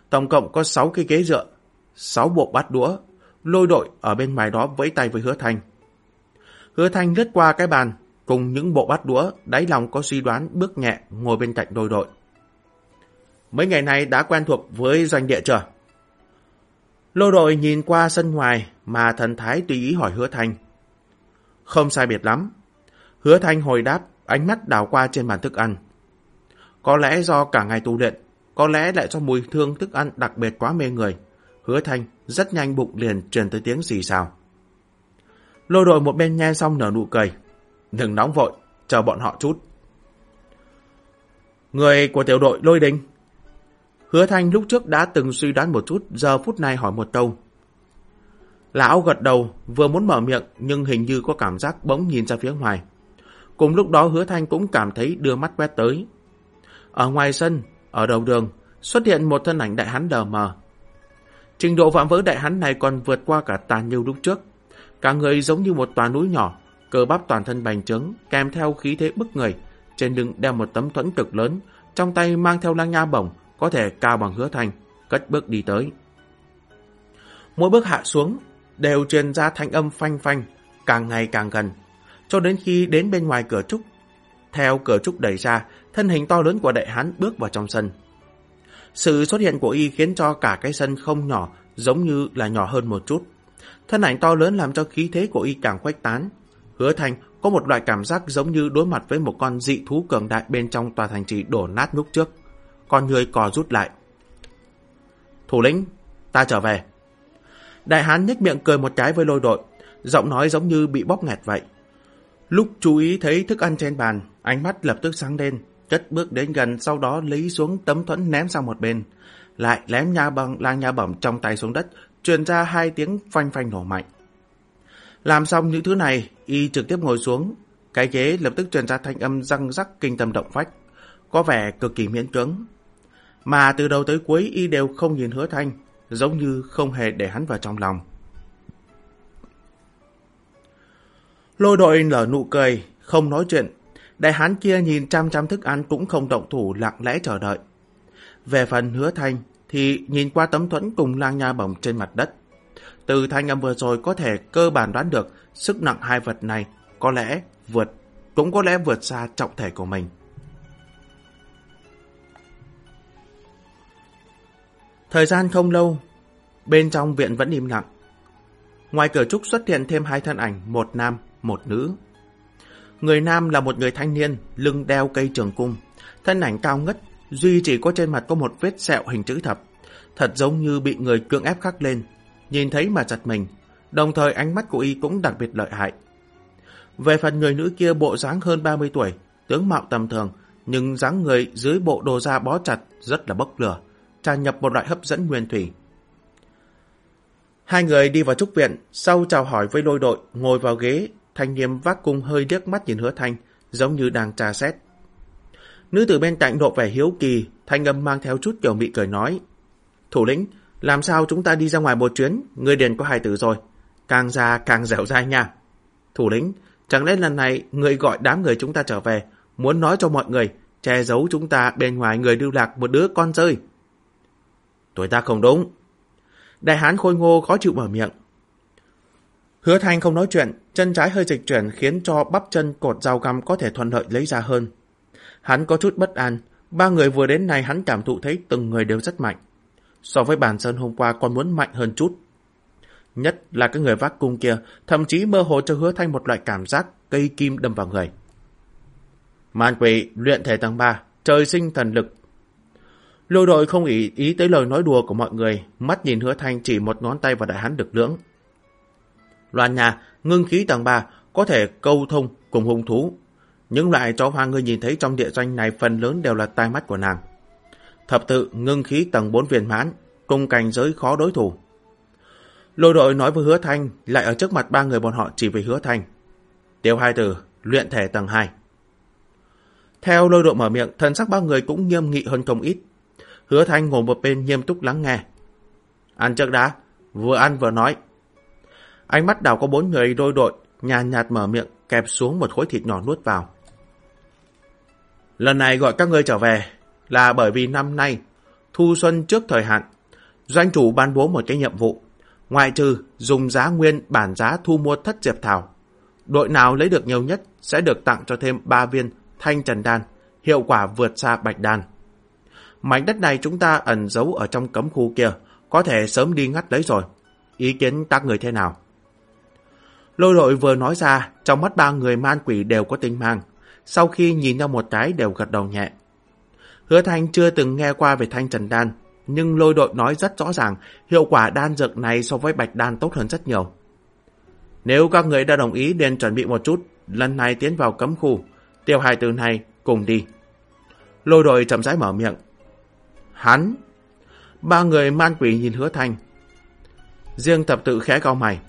Tổng cộng có 6 cái ghế dựa, 6 bộ bát đũa. Lôi đội ở bên ngoài đó vẫy tay với hứa thanh. Hứa thanh lướt qua cái bàn, cùng những bộ bát đũa, đáy lòng có suy đoán bước nhẹ ngồi bên cạnh đôi đội. Mấy ngày nay đã quen thuộc với doanh địa chưa? Lô đội nhìn qua sân ngoài mà thần thái tùy ý hỏi hứa thanh. Không sai biệt lắm. Hứa thanh hồi đáp ánh mắt đào qua trên bàn thức ăn. Có lẽ do cả ngày tu luyện, có lẽ lại do mùi thương thức ăn đặc biệt quá mê người. Hứa thanh rất nhanh bụng liền truyền tới tiếng gì sao. Lô đội một bên nghe xong nở nụ cười. Đừng nóng vội, chờ bọn họ chút. Người của tiểu đội lôi đình. Hứa thanh lúc trước đã từng suy đoán một chút, giờ phút này hỏi một câu. Lão gật đầu, vừa muốn mở miệng, nhưng hình như có cảm giác bỗng nhìn ra phía ngoài. Cùng lúc đó hứa thanh cũng cảm thấy đưa mắt quét tới. Ở ngoài sân, ở đầu đường, xuất hiện một thân ảnh đại hán đờ mờ. Trình độ vạm vỡ đại hán này còn vượt qua cả tàn nhiêu lúc trước. Cả người giống như một tòa núi nhỏ, cơ bắp toàn thân bành trướng, kèm theo khí thế bức người. Trên lưng đeo một tấm thuẫn cực lớn, trong tay mang theo lang nha bổng, có thể cao bằng hứa thanh, cất bước đi tới. Mỗi bước hạ xuống, đều truyền ra thanh âm phanh phanh, càng ngày càng gần, cho đến khi đến bên ngoài cửa trúc. Theo cửa trúc đẩy ra, thân hình to lớn của đại hán bước vào trong sân. Sự xuất hiện của y khiến cho cả cái sân không nhỏ, giống như là nhỏ hơn một chút. Thân ảnh to lớn làm cho khí thế của y càng khuếch tán. Hứa thành có một loại cảm giác giống như đối mặt với một con dị thú cường đại bên trong tòa thành trì đổ nát lúc trước. Con người cò rút lại. Thủ lĩnh, ta trở về. Đại hán nhếch miệng cười một cái với lôi đội, giọng nói giống như bị bóp nghẹt vậy. Lúc chú ý thấy thức ăn trên bàn, ánh mắt lập tức sáng lên, cất bước đến gần sau đó lấy xuống tấm thuẫn ném sang một bên, lại lém nha bằng lang nha bẩm trong tay xuống đất, truyền ra hai tiếng phanh phanh nổ mạnh. Làm xong những thứ này, y trực tiếp ngồi xuống, cái ghế lập tức truyền ra thanh âm răng rắc kinh tâm động phách, có vẻ cực kỳ miễn cưỡng. Mà từ đầu tới cuối y đều không nhìn hứa thanh, giống như không hề để hắn vào trong lòng. Lôi đội nở nụ cười, không nói chuyện. Đại hán kia nhìn chăm chăm thức ăn cũng không động thủ lặng lẽ chờ đợi. Về phần hứa thanh thì nhìn qua tấm thuẫn cùng lang nha bổng trên mặt đất. Từ thanh âm vừa rồi có thể cơ bản đoán được sức nặng hai vật này có lẽ vượt, cũng có lẽ vượt xa trọng thể của mình. Thời gian không lâu, bên trong viện vẫn im lặng. Ngoài cửa trúc xuất hiện thêm hai thân ảnh, một nam, một nữ. Người nam là một người thanh niên, lưng đeo cây trường cung, thân ảnh cao ngất, duy chỉ có trên mặt có một vết sẹo hình chữ thập, thật giống như bị người cưỡng ép khắc lên, nhìn thấy mà giật mình, đồng thời ánh mắt của y cũng đặc biệt lợi hại. Về phần người nữ kia bộ dáng hơn 30 tuổi, tướng mạo tầm thường, nhưng dáng người dưới bộ đồ da bó chặt rất là bốc lửa, tràn nhập một loại hấp dẫn nguyên thủy. Hai người đi vào trúc viện, sau chào hỏi với lôi đội, ngồi vào ghế, thanh niêm vác cung hơi điếc mắt nhìn hứa thanh, giống như đang trà xét. Nữ tử bên cạnh độ vẻ hiếu kỳ, thanh âm mang theo chút kiểu mị cười nói. Thủ lĩnh, làm sao chúng ta đi ra ngoài một chuyến, người điền có hai tử rồi. Càng già càng dẻo dai nha. Thủ lĩnh, chẳng lẽ lần này người gọi đám người chúng ta trở về, muốn nói cho mọi người, che giấu chúng ta bên ngoài người lưu lạc một đứa con rơi. Tuổi ta không đúng. Đại hán khôi ngô khó chịu mở miệng. Hứa thanh không nói chuyện, chân trái hơi dịch chuyển khiến cho bắp chân cột dao găm có thể thuận lợi lấy ra hơn. Hắn có chút bất an, ba người vừa đến này hắn cảm thụ thấy từng người đều rất mạnh. So với bàn sơn hôm qua còn muốn mạnh hơn chút. Nhất là cái người vác cung kia, thậm chí mơ hồ cho hứa thanh một loại cảm giác cây kim đâm vào người. Man quỷ, luyện thể tầng 3, trời sinh thần lực. Lôi đội không ý, ý tới lời nói đùa của mọi người, mắt nhìn hứa thanh chỉ một ngón tay vào đại hán được lưỡng. Loan nhà, ngưng khí tầng 3, có thể câu thông cùng hung thú. Những loại chó hoang ngươi nhìn thấy trong địa doanh này phần lớn đều là tai mắt của nàng. Thập tự ngưng khí tầng 4 viên mãn, cùng cảnh giới khó đối thủ. Lôi đội nói với hứa thanh, lại ở trước mặt ba người bọn họ chỉ về hứa thanh. Tiêu hai từ, luyện thể tầng 2. Theo lôi đội mở miệng, thần sắc ba người cũng nghiêm nghị hơn không ít. Hứa thanh ngồi một bên nghiêm túc lắng nghe. Ăn trước đã, vừa ăn vừa nói. Ánh mắt đào có bốn người đôi đội, nhàn nhạt mở miệng, kẹp xuống một khối thịt nhỏ nuốt vào. Lần này gọi các ngươi trở về là bởi vì năm nay, thu xuân trước thời hạn, doanh chủ ban bố một cái nhiệm vụ, ngoại trừ dùng giá nguyên bản giá thu mua thất diệp thảo. Đội nào lấy được nhiều nhất sẽ được tặng cho thêm 3 viên thanh trần đan, hiệu quả vượt xa bạch đan. Mảnh đất này chúng ta ẩn giấu ở trong cấm khu kia, có thể sớm đi ngắt lấy rồi. Ý kiến các người thế nào? Lôi đội vừa nói ra, trong mắt ba người man quỷ đều có tinh mang. Sau khi nhìn nhau một cái đều gật đầu nhẹ. Hứa Thanh chưa từng nghe qua về thanh trần đan, nhưng lôi đội nói rất rõ ràng hiệu quả đan dược này so với bạch đan tốt hơn rất nhiều. Nếu các người đã đồng ý nên chuẩn bị một chút, lần này tiến vào cấm khu, tiêu hài từ này cùng đi. Lôi đội chậm rãi mở miệng. Hắn! Ba người man quỷ nhìn hứa thanh. Riêng thập tự khẽ cao mày.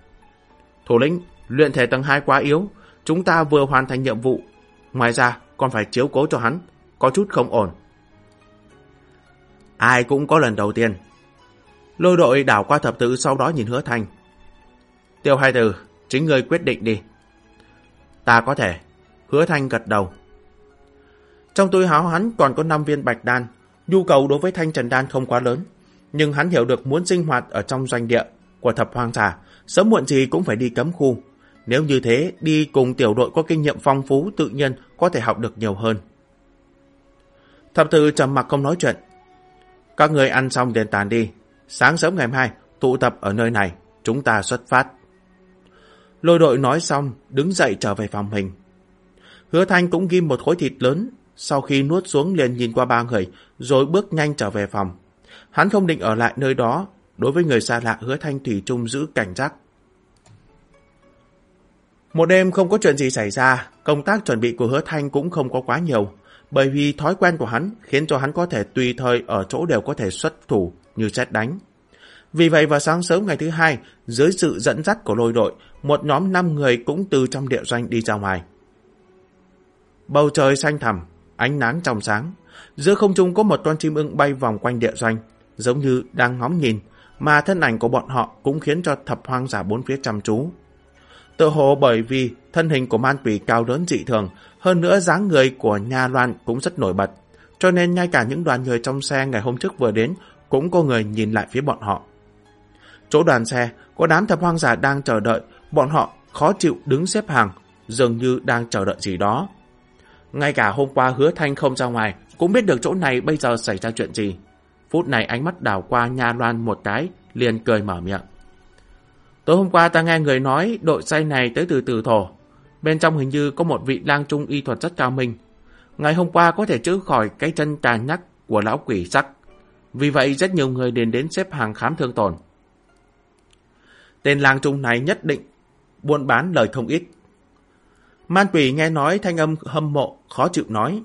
Thủ lĩnh, luyện thể tầng 2 quá yếu, chúng ta vừa hoàn thành nhiệm vụ. Ngoài ra, còn phải chiếu cố cho hắn, có chút không ổn. Ai cũng có lần đầu tiên. Lôi đội đảo qua thập tự sau đó nhìn hứa thanh. Tiêu hai từ, chính người quyết định đi. Ta có thể. Hứa thanh gật đầu. Trong túi háo hắn còn có 5 viên bạch đan. Nhu cầu đối với thanh trần đan không quá lớn. Nhưng hắn hiểu được muốn sinh hoạt ở trong doanh địa của thập hoang giả, sớm muộn gì cũng phải đi cấm khu. Nếu như thế, đi cùng tiểu đội có kinh nghiệm phong phú tự nhiên có thể học được nhiều hơn. Thập tự trầm mặc không nói chuyện, các người ăn xong đền tàn đi. Sáng sớm ngày mai, tụ tập ở nơi này, chúng ta xuất phát. Lôi đội nói xong, đứng dậy trở về phòng mình. Hứa Thanh cũng ghim một khối thịt lớn, sau khi nuốt xuống liền nhìn qua ba người, rồi bước nhanh trở về phòng. Hắn không định ở lại nơi đó, đối với người xa lạ hứa Thanh Thủy Trung giữ cảnh giác. Một đêm không có chuyện gì xảy ra, công tác chuẩn bị của hứa Thanh cũng không có quá nhiều bởi vì thói quen của hắn khiến cho hắn có thể tùy thời ở chỗ đều có thể xuất thủ như xét đánh. Vì vậy vào sáng sớm ngày thứ hai, dưới sự dẫn dắt của lôi đội, một nhóm 5 người cũng từ trong địa doanh đi ra ngoài. Bầu trời xanh thẳm, ánh nắng trong sáng. Giữa không trung có một con chim ưng bay vòng quanh địa doanh, giống như đang ngóng nhìn, mà thân ảnh của bọn họ cũng khiến cho thập hoang giả bốn phía chăm chú. Tự hồ bởi vì thân hình của man quỷ cao lớn dị thường, hơn nữa dáng người của nhà loan cũng rất nổi bật. Cho nên ngay cả những đoàn người trong xe ngày hôm trước vừa đến cũng có người nhìn lại phía bọn họ. Chỗ đoàn xe, có đám thập hoang giả đang chờ đợi, bọn họ khó chịu đứng xếp hàng, dường như đang chờ đợi gì đó. Ngay cả hôm qua hứa thanh không ra ngoài, cũng biết được chỗ này bây giờ xảy ra chuyện gì. Phút này ánh mắt đảo qua nha loan một cái, liền cười mở miệng. Tối hôm qua ta nghe người nói đội say này tới từ từ thổ. Bên trong hình như có một vị lang trung y thuật rất cao minh. Ngày hôm qua có thể chữa khỏi cái chân trà nhắc của lão quỷ sắc. Vì vậy rất nhiều người đến đến xếp hàng khám thương tổn. Tên lang trung này nhất định buôn bán lời không ít. Man quỷ nghe nói thanh âm hâm mộ, khó chịu nói.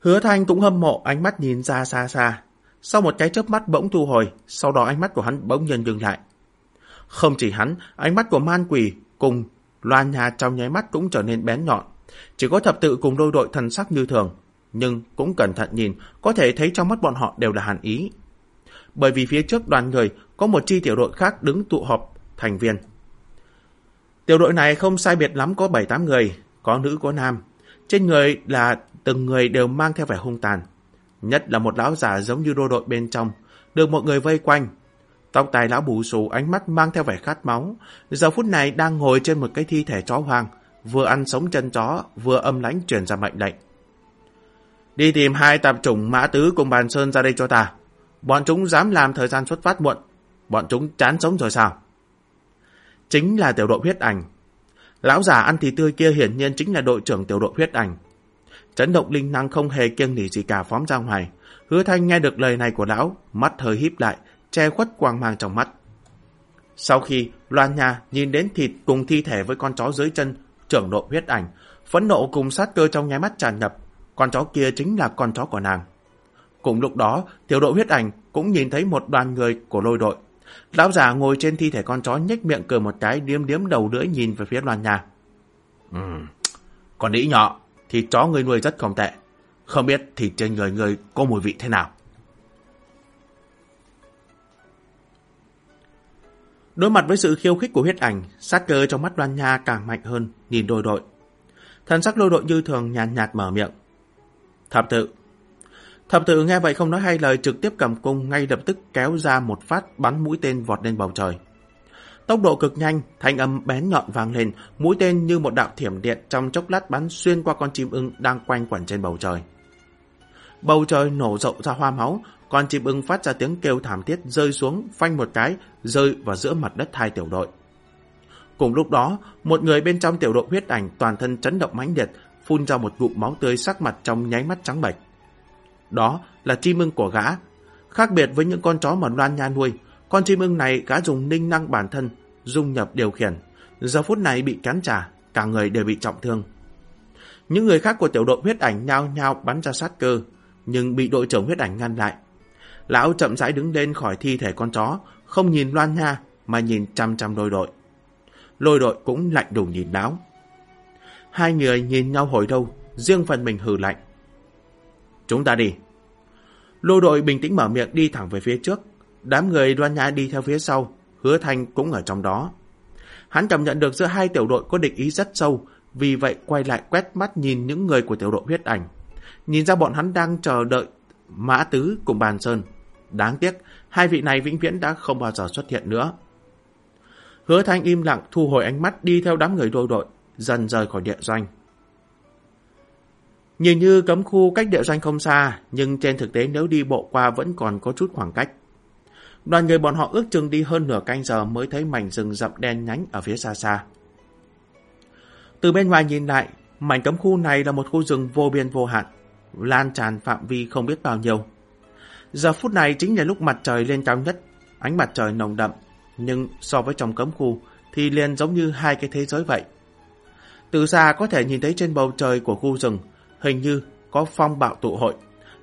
Hứa thanh cũng hâm mộ ánh mắt nhìn ra xa xa. Sau một cái chớp mắt bỗng thu hồi, sau đó ánh mắt của hắn bỗng nhân dừng lại. Không chỉ hắn, ánh mắt của man quỷ cùng loan nhà trong nháy mắt cũng trở nên bén nhọn. Chỉ có thập tự cùng đôi đội thần sắc như thường, nhưng cũng cẩn thận nhìn, có thể thấy trong mắt bọn họ đều là hàn ý. Bởi vì phía trước đoàn người có một chi tiểu đội khác đứng tụ họp thành viên. Tiểu đội này không sai biệt lắm có 7-8 người, có nữ có nam. Trên người là từng người đều mang theo vẻ hung tàn. Nhất là một lão già giống như đô đội bên trong, được một người vây quanh, Tóc tài lão bù xù ánh mắt mang theo vẻ khát máu. Giờ phút này đang ngồi trên một cái thi thể chó hoang, vừa ăn sống chân chó, vừa âm lãnh truyền ra mệnh lệnh. Đi tìm hai tạp chủng mã tứ cùng bàn sơn ra đây cho ta. Bọn chúng dám làm thời gian xuất phát muộn. Bọn chúng chán sống rồi sao? Chính là tiểu đội huyết ảnh. Lão già ăn thịt tươi kia hiển nhiên chính là đội trưởng tiểu đội huyết ảnh. Chấn động linh năng không hề kiêng nỉ gì cả phóng ra ngoài. Hứa thanh nghe được lời này của lão, mắt hơi híp lại, che khuất quang mang trong mắt. Sau khi Loan Nha nhìn đến thịt cùng thi thể với con chó dưới chân, trưởng đội huyết ảnh, phẫn nộ cùng sát cơ trong nháy mắt tràn ngập, con chó kia chính là con chó của nàng. Cùng lúc đó, tiểu đội huyết ảnh cũng nhìn thấy một đoàn người của lôi đội. Lão già ngồi trên thi thể con chó nhếch miệng cười một cái điếm điếm đầu lưỡi nhìn về phía Loan Nha. Ừ, còn đĩ nhỏ, thì chó người nuôi rất không tệ. Không biết thịt trên người người có mùi vị thế nào. Đối mặt với sự khiêu khích của huyết ảnh, sát cơ trong mắt đoan nha càng mạnh hơn, nhìn đôi đội. Thần sắc lôi đội như thường nhàn nhạt, mở miệng. Thập tự. Thập tự nghe vậy không nói hay lời trực tiếp cầm cung ngay lập tức kéo ra một phát bắn mũi tên vọt lên bầu trời. Tốc độ cực nhanh, thanh âm bén nhọn vang lên, mũi tên như một đạo thiểm điện trong chốc lát bắn xuyên qua con chim ưng đang quanh quẩn trên bầu trời. Bầu trời nổ rộng ra hoa máu, con chim ưng phát ra tiếng kêu thảm thiết rơi xuống, phanh một cái, rơi vào giữa mặt đất hai tiểu đội. Cùng lúc đó, một người bên trong tiểu đội huyết ảnh toàn thân chấn động mãnh liệt, phun ra một ngụm máu tươi sắc mặt trong nháy mắt trắng bệch. Đó là chim ưng của gã. Khác biệt với những con chó mà Loan Nha nuôi, con chim ưng này gã dùng ninh năng bản thân, dung nhập điều khiển. Giờ phút này bị cắn trả, cả người đều bị trọng thương. Những người khác của tiểu đội huyết ảnh nhao nhao bắn ra sát cơ, nhưng bị đội trưởng huyết ảnh ngăn lại. Lão chậm rãi đứng lên khỏi thi thể con chó, không nhìn Loan Nha mà nhìn chăm chăm đôi đội. Lôi đội cũng lạnh đùng nhìn lão. Hai người nhìn nhau hồi đâu, riêng phần mình hừ lạnh. Chúng ta đi. Lôi đội bình tĩnh mở miệng đi thẳng về phía trước. Đám người đoan nhã đi theo phía sau, hứa thanh cũng ở trong đó. Hắn cảm nhận được giữa hai tiểu đội có địch ý rất sâu, vì vậy quay lại quét mắt nhìn những người của tiểu đội huyết ảnh. Nhìn ra bọn hắn đang chờ đợi Mã Tứ cùng Bàn Sơn. Đáng tiếc, hai vị này vĩnh viễn đã không bao giờ xuất hiện nữa. Hứa Thanh im lặng thu hồi ánh mắt đi theo đám người đôi đội, dần rời khỏi địa doanh. Nhìn như cấm khu cách địa doanh không xa, nhưng trên thực tế nếu đi bộ qua vẫn còn có chút khoảng cách. Đoàn người bọn họ ước chừng đi hơn nửa canh giờ mới thấy mảnh rừng rậm đen nhánh ở phía xa xa. Từ bên ngoài nhìn lại, mảnh cấm khu này là một khu rừng vô biên vô hạn, lan tràn phạm vi không biết bao nhiêu. Giờ phút này chính là lúc mặt trời lên cao nhất, ánh mặt trời nồng đậm, nhưng so với trong cấm khu thì liền giống như hai cái thế giới vậy. Từ xa có thể nhìn thấy trên bầu trời của khu rừng, hình như có phong bạo tụ hội.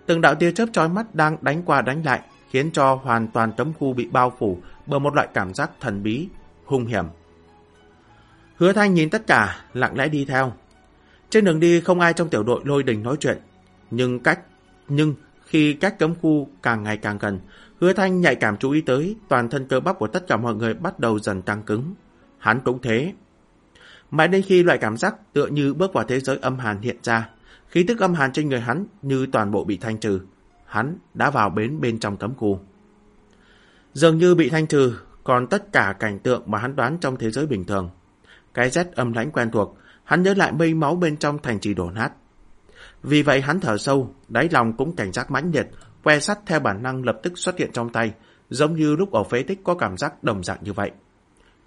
Từng đạo tia chớp chói mắt đang đánh qua đánh lại, khiến cho hoàn toàn cấm khu bị bao phủ bởi một loại cảm giác thần bí, hung hiểm. Hứa Thanh nhìn tất cả, lặng lẽ đi theo. Trên đường đi không ai trong tiểu đội lôi đình nói chuyện, nhưng cách nhưng khi cách cấm khu càng ngày càng gần, Hứa Thanh nhạy cảm chú ý tới toàn thân cơ bắp của tất cả mọi người bắt đầu dần căng cứng. Hắn cũng thế. Mãi đến khi loại cảm giác tựa như bước vào thế giới âm hàn hiện ra, khí tức âm hàn trên người hắn như toàn bộ bị thanh trừ. Hắn đã vào bến bên trong cấm khu. Dường như bị thanh trừ, còn tất cả cảnh tượng mà hắn đoán trong thế giới bình thường. Cái rét âm lãnh quen thuộc, hắn nhớ lại mây máu bên trong thành trì đổ nát. Vì vậy hắn thở sâu, đáy lòng cũng cảnh giác mãnh liệt, que sắt theo bản năng lập tức xuất hiện trong tay, giống như lúc ở phế tích có cảm giác đồng dạng như vậy.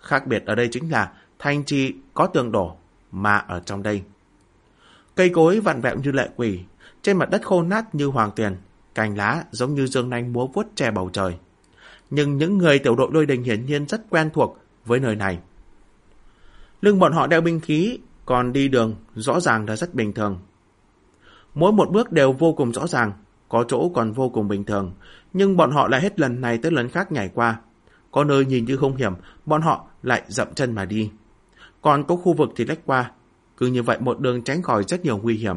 Khác biệt ở đây chính là thanh trì có tường đổ, mà ở trong đây. Cây cối vặn vẹo như lệ quỷ, trên mặt đất khô nát như hoàng tiền, cành lá giống như dương nanh múa vuốt che bầu trời. Nhưng những người tiểu đội đôi đình hiển nhiên rất quen thuộc với nơi này. Lưng bọn họ đeo binh khí, còn đi đường rõ ràng là rất bình thường. Mỗi một bước đều vô cùng rõ ràng, có chỗ còn vô cùng bình thường, nhưng bọn họ lại hết lần này tới lần khác nhảy qua. Có nơi nhìn như không hiểm, bọn họ lại dậm chân mà đi. Còn có khu vực thì lách qua, cứ như vậy một đường tránh khỏi rất nhiều nguy hiểm.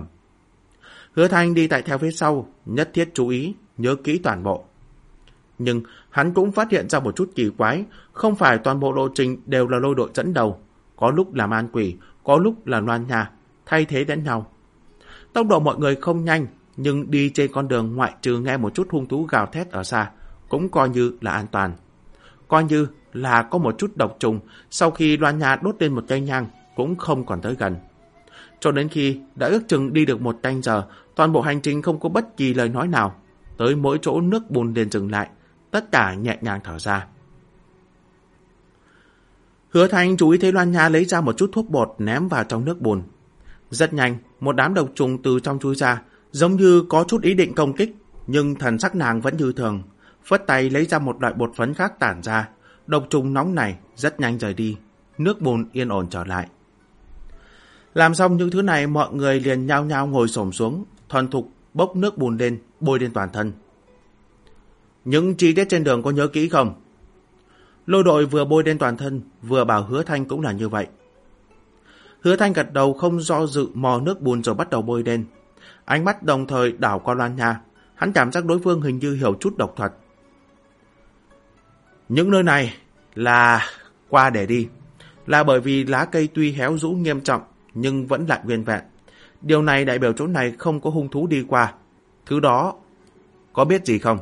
Hứa Thanh đi tại theo phía sau, nhất thiết chú ý, nhớ kỹ toàn bộ. Nhưng hắn cũng phát hiện ra một chút kỳ quái, không phải toàn bộ lộ trình đều là lôi đội dẫn đầu. Có lúc là man quỷ, có lúc là loan nhà, thay thế lẫn nhau. Tốc độ mọi người không nhanh, nhưng đi trên con đường ngoại trừ nghe một chút hung thú gào thét ở xa, cũng coi như là an toàn. Coi như là có một chút độc trùng, sau khi loan nhà đốt lên một cây nhang, cũng không còn tới gần. Cho đến khi đã ước chừng đi được một canh giờ, toàn bộ hành trình không có bất kỳ lời nói nào. Tới mỗi chỗ nước bùn liền dừng lại, tất cả nhẹ nhàng thở ra. Hứa Thanh chú ý thấy Loan Nha lấy ra một chút thuốc bột ném vào trong nước bùn. Rất nhanh, một đám độc trùng từ trong chui ra, giống như có chút ý định công kích, nhưng thần sắc nàng vẫn như thường. Phất tay lấy ra một loại bột phấn khác tản ra, độc trùng nóng này rất nhanh rời đi, nước bùn yên ổn trở lại. Làm xong những thứ này, mọi người liền nhao nhao ngồi xổm xuống, thuần thục bốc nước bùn lên, bôi lên toàn thân. Những chi tiết trên đường có nhớ kỹ không? Lôi đội vừa bôi lên toàn thân, vừa bảo hứa thanh cũng là như vậy. Hứa thanh gật đầu không do dự mò nước bùn rồi bắt đầu bôi lên. Ánh mắt đồng thời đảo qua Loan Nha. Hắn cảm giác đối phương hình như hiểu chút độc thuật. Những nơi này là qua để đi. Là bởi vì lá cây tuy héo rũ nghiêm trọng nhưng vẫn lại nguyên vẹn. Điều này đại biểu chỗ này không có hung thú đi qua. Thứ đó có biết gì không?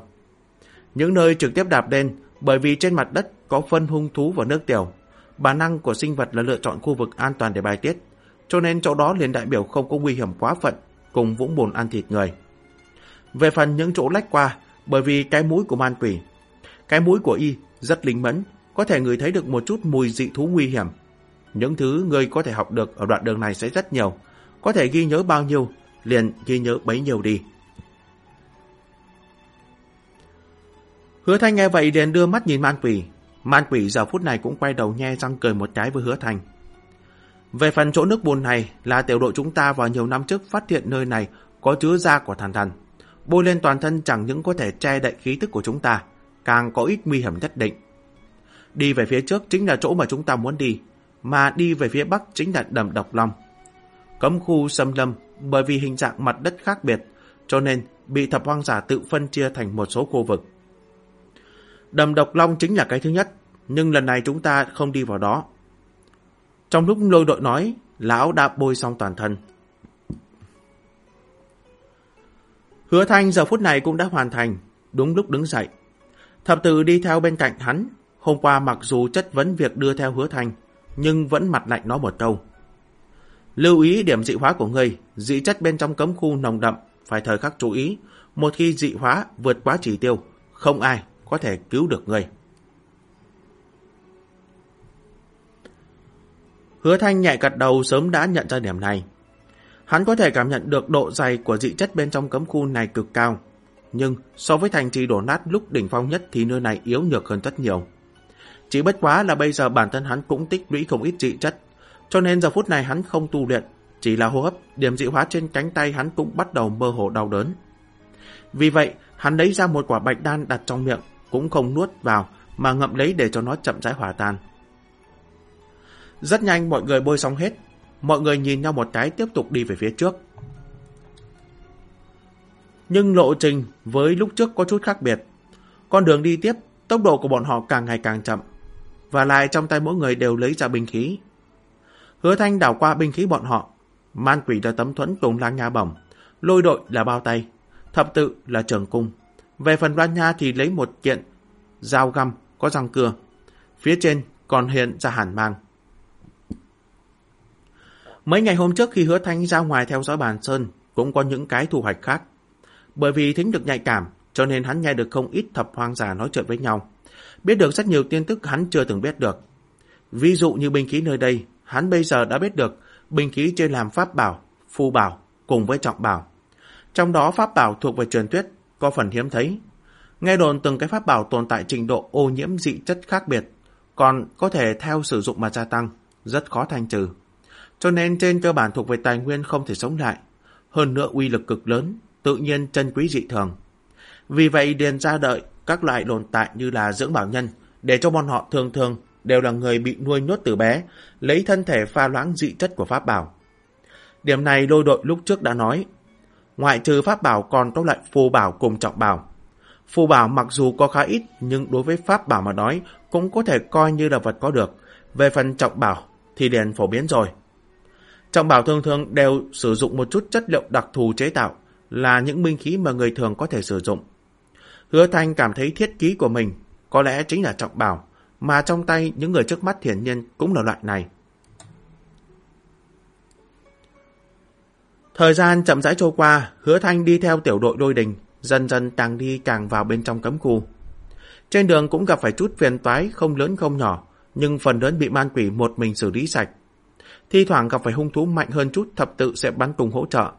Những nơi trực tiếp đạp lên bởi vì trên mặt đất có phân hung thú và nước tiểu. Bản năng của sinh vật là lựa chọn khu vực an toàn để bài tiết, cho nên chỗ đó liền đại biểu không có nguy hiểm quá phận cùng vũng bùn ăn thịt người. Về phần những chỗ lách qua, bởi vì cái mũi của man quỷ, cái mũi của y rất linh mẫn, có thể người thấy được một chút mùi dị thú nguy hiểm. Những thứ người có thể học được ở đoạn đường này sẽ rất nhiều, có thể ghi nhớ bao nhiêu, liền ghi nhớ bấy nhiêu đi. Hứa Thanh nghe vậy liền đưa mắt nhìn man quỷ. Man quỷ giờ phút này cũng quay đầu nhe răng cười một cái với Hứa Thanh. Về phần chỗ nước bùn này là tiểu đội chúng ta vào nhiều năm trước phát hiện nơi này có chứa da của thần thần. Bôi lên toàn thân chẳng những có thể che đậy khí tức của chúng ta, càng có ít nguy hiểm nhất định. Đi về phía trước chính là chỗ mà chúng ta muốn đi, mà đi về phía bắc chính là đầm độc long. Cấm khu xâm lâm bởi vì hình dạng mặt đất khác biệt, cho nên bị thập hoang giả tự phân chia thành một số khu vực. Đầm độc long chính là cái thứ nhất, nhưng lần này chúng ta không đi vào đó. Trong lúc lôi đội nói, lão đã bôi xong toàn thân. Hứa Thanh giờ phút này cũng đã hoàn thành, đúng lúc đứng dậy. Thập tử đi theo bên cạnh hắn, hôm qua mặc dù chất vấn việc đưa theo hứa Thanh, nhưng vẫn mặt lạnh nó một câu. Lưu ý điểm dị hóa của người, dị chất bên trong cấm khu nồng đậm, phải thời khắc chú ý, một khi dị hóa vượt quá chỉ tiêu, không ai có thể cứu được người. Hứa Thanh nhẹ gật đầu sớm đã nhận ra điểm này. Hắn có thể cảm nhận được độ dày của dị chất bên trong cấm khu này cực cao. Nhưng so với thành trì đổ nát lúc đỉnh phong nhất thì nơi này yếu nhược hơn rất nhiều. Chỉ bất quá là bây giờ bản thân hắn cũng tích lũy không ít dị chất, cho nên giờ phút này hắn không tu luyện, chỉ là hô hấp, điểm dị hóa trên cánh tay hắn cũng bắt đầu mơ hồ đau đớn. Vì vậy, hắn lấy ra một quả bạch đan đặt trong miệng, cũng không nuốt vào, mà ngậm lấy để cho nó chậm rãi hỏa tan. Rất nhanh mọi người bôi xong hết, mọi người nhìn nhau một cái tiếp tục đi về phía trước. Nhưng lộ trình với lúc trước có chút khác biệt. Con đường đi tiếp, tốc độ của bọn họ càng ngày càng chậm. Và lại trong tay mỗi người đều lấy ra binh khí. Hứa thanh đảo qua binh khí bọn họ. Man quỷ là tấm thuẫn cùng lang nha bổng. Lôi đội là bao tay. Thập tự là trường cung. Về phần đoan nha thì lấy một kiện dao găm có răng cưa. Phía trên còn hiện ra hàn mang. Mấy ngày hôm trước khi hứa thanh ra ngoài theo dõi bàn sơn, cũng có những cái thu hoạch khác. Bởi vì thính được nhạy cảm, cho nên hắn nghe được không ít thập hoang giả nói chuyện với nhau. Biết được rất nhiều tin tức hắn chưa từng biết được. Ví dụ như binh khí nơi đây, hắn bây giờ đã biết được binh khí trên làm pháp bảo, phu bảo cùng với trọng bảo. Trong đó pháp bảo thuộc về truyền thuyết, có phần hiếm thấy. Nghe đồn từng cái pháp bảo tồn tại trình độ ô nhiễm dị chất khác biệt, còn có thể theo sử dụng mà gia tăng, rất khó thanh trừ cho nên trên cơ bản thuộc về tài nguyên không thể sống lại. Hơn nữa uy lực cực lớn, tự nhiên chân quý dị thường. Vì vậy Điền ra đợi các loại tồn tại như là dưỡng bảo nhân, để cho bọn họ thường thường đều là người bị nuôi nhốt từ bé, lấy thân thể pha loãng dị chất của Pháp Bảo. Điểm này đôi đội lúc trước đã nói, ngoại trừ Pháp Bảo còn có loại phù bảo cùng trọng bảo. Phù bảo mặc dù có khá ít, nhưng đối với Pháp Bảo mà nói cũng có thể coi như là vật có được. Về phần trọng bảo thì liền phổ biến rồi. Trọng bảo thường thường đều sử dụng một chút chất liệu đặc thù chế tạo, là những minh khí mà người thường có thể sử dụng. Hứa Thanh cảm thấy thiết ký của mình có lẽ chính là trọng bảo, mà trong tay những người trước mắt thiền nhân cũng là loại này. Thời gian chậm rãi trôi qua, hứa thanh đi theo tiểu đội đôi đình, dần dần càng đi càng vào bên trong cấm khu. Trên đường cũng gặp phải chút phiền toái không lớn không nhỏ, nhưng phần lớn bị man quỷ một mình xử lý sạch. Thi thoảng gặp phải hung thú mạnh hơn chút thập tự sẽ bắn cùng hỗ trợ.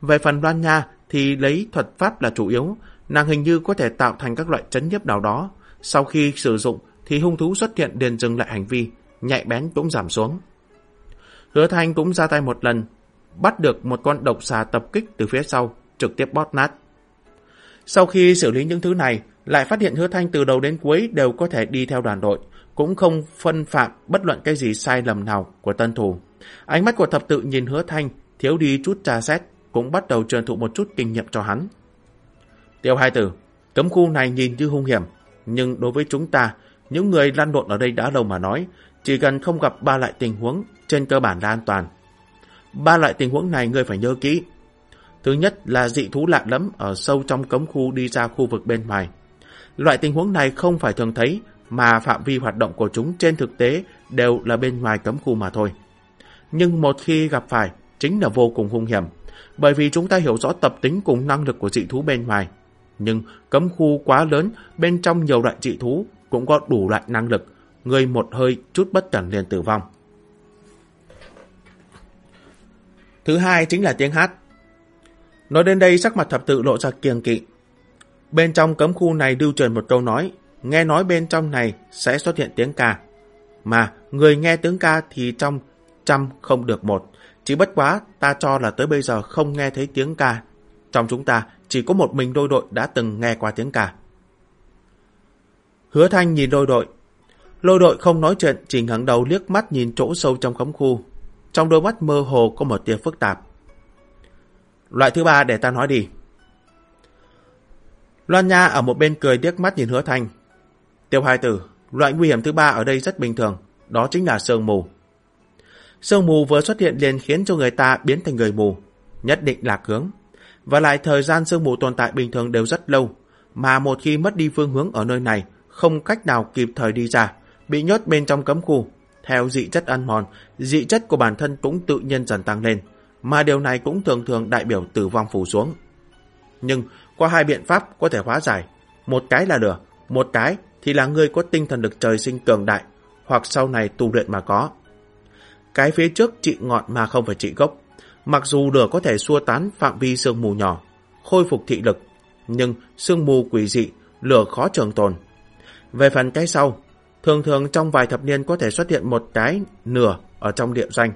Về phần đoan Nha thì lấy thuật pháp là chủ yếu, nàng hình như có thể tạo thành các loại chấn nhiếp nào đó. Sau khi sử dụng thì hung thú xuất hiện liền dừng lại hành vi, nhạy bén cũng giảm xuống. Hứa Thanh cũng ra tay một lần, bắt được một con độc xà tập kích từ phía sau, trực tiếp bót nát. Sau khi xử lý những thứ này, lại phát hiện Hứa Thanh từ đầu đến cuối đều có thể đi theo đoàn đội, cũng không phân phạm bất luận cái gì sai lầm nào của tân thủ. Ánh mắt của thập tự nhìn hứa thanh, thiếu đi chút tra xét, cũng bắt đầu truyền thụ một chút kinh nghiệm cho hắn. Tiêu hai tử, cấm khu này nhìn như hung hiểm, nhưng đối với chúng ta, những người lăn lộn ở đây đã lâu mà nói, chỉ cần không gặp ba loại tình huống, trên cơ bản là an toàn. Ba loại tình huống này người phải nhớ kỹ. Thứ nhất là dị thú lạ lẫm ở sâu trong cấm khu đi ra khu vực bên ngoài. Loại tình huống này không phải thường thấy, mà phạm vi hoạt động của chúng trên thực tế đều là bên ngoài cấm khu mà thôi. Nhưng một khi gặp phải, chính là vô cùng hung hiểm, bởi vì chúng ta hiểu rõ tập tính cùng năng lực của dị thú bên ngoài. Nhưng cấm khu quá lớn, bên trong nhiều loại dị thú cũng có đủ loại năng lực, người một hơi chút bất cẩn liền tử vong. Thứ hai chính là tiếng hát. Nói đến đây sắc mặt thập tự lộ ra kiêng kỵ. Bên trong cấm khu này lưu truyền một câu nói, nghe nói bên trong này sẽ xuất hiện tiếng ca. Mà người nghe tiếng ca thì trong trăm không được một. Chỉ bất quá ta cho là tới bây giờ không nghe thấy tiếng ca. Trong chúng ta chỉ có một mình đôi đội đã từng nghe qua tiếng ca. Hứa Thanh nhìn đôi đội. Lôi đội không nói chuyện, chỉ ngẩng đầu liếc mắt nhìn chỗ sâu trong khống khu. Trong đôi mắt mơ hồ có một tia phức tạp. Loại thứ ba để ta nói đi. Loan Nha ở một bên cười điếc mắt nhìn hứa thanh. Tiêu hai tử, loại nguy hiểm thứ ba ở đây rất bình thường, đó chính là sương mù. Sương mù vừa xuất hiện liền khiến cho người ta biến thành người mù, nhất định lạc hướng. Và lại thời gian sương mù tồn tại bình thường đều rất lâu, mà một khi mất đi phương hướng ở nơi này, không cách nào kịp thời đi ra, bị nhốt bên trong cấm khu. Theo dị chất ăn mòn, dị chất của bản thân cũng tự nhiên dần tăng lên, mà điều này cũng thường thường đại biểu tử vong phủ xuống. Nhưng có hai biện pháp có thể hóa giải. Một cái là lửa, một cái thì là người có tinh thần lực trời sinh cường đại, hoặc sau này tu luyện mà có. Cái phía trước trị ngọn mà không phải trị gốc. Mặc dù lửa có thể xua tán phạm vi sương mù nhỏ, khôi phục thị lực, nhưng sương mù quỷ dị, lửa khó trường tồn. Về phần cái sau, thường thường trong vài thập niên có thể xuất hiện một cái nửa ở trong địa danh,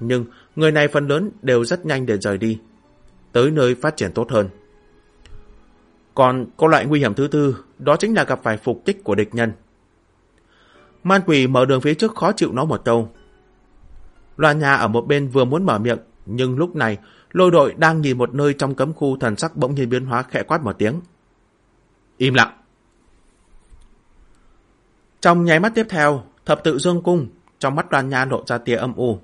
nhưng người này phần lớn đều rất nhanh để rời đi, tới nơi phát triển tốt hơn. Còn có loại nguy hiểm thứ tư, đó chính là gặp phải phục kích của địch nhân. Man quỷ mở đường phía trước khó chịu nó một câu. Loa nhà ở một bên vừa muốn mở miệng, nhưng lúc này lôi đội đang nhìn một nơi trong cấm khu thần sắc bỗng nhiên biến hóa khẽ quát một tiếng. Im lặng. Trong nháy mắt tiếp theo, thập tự dương cung, trong mắt đoàn nha lộ ra tia âm u.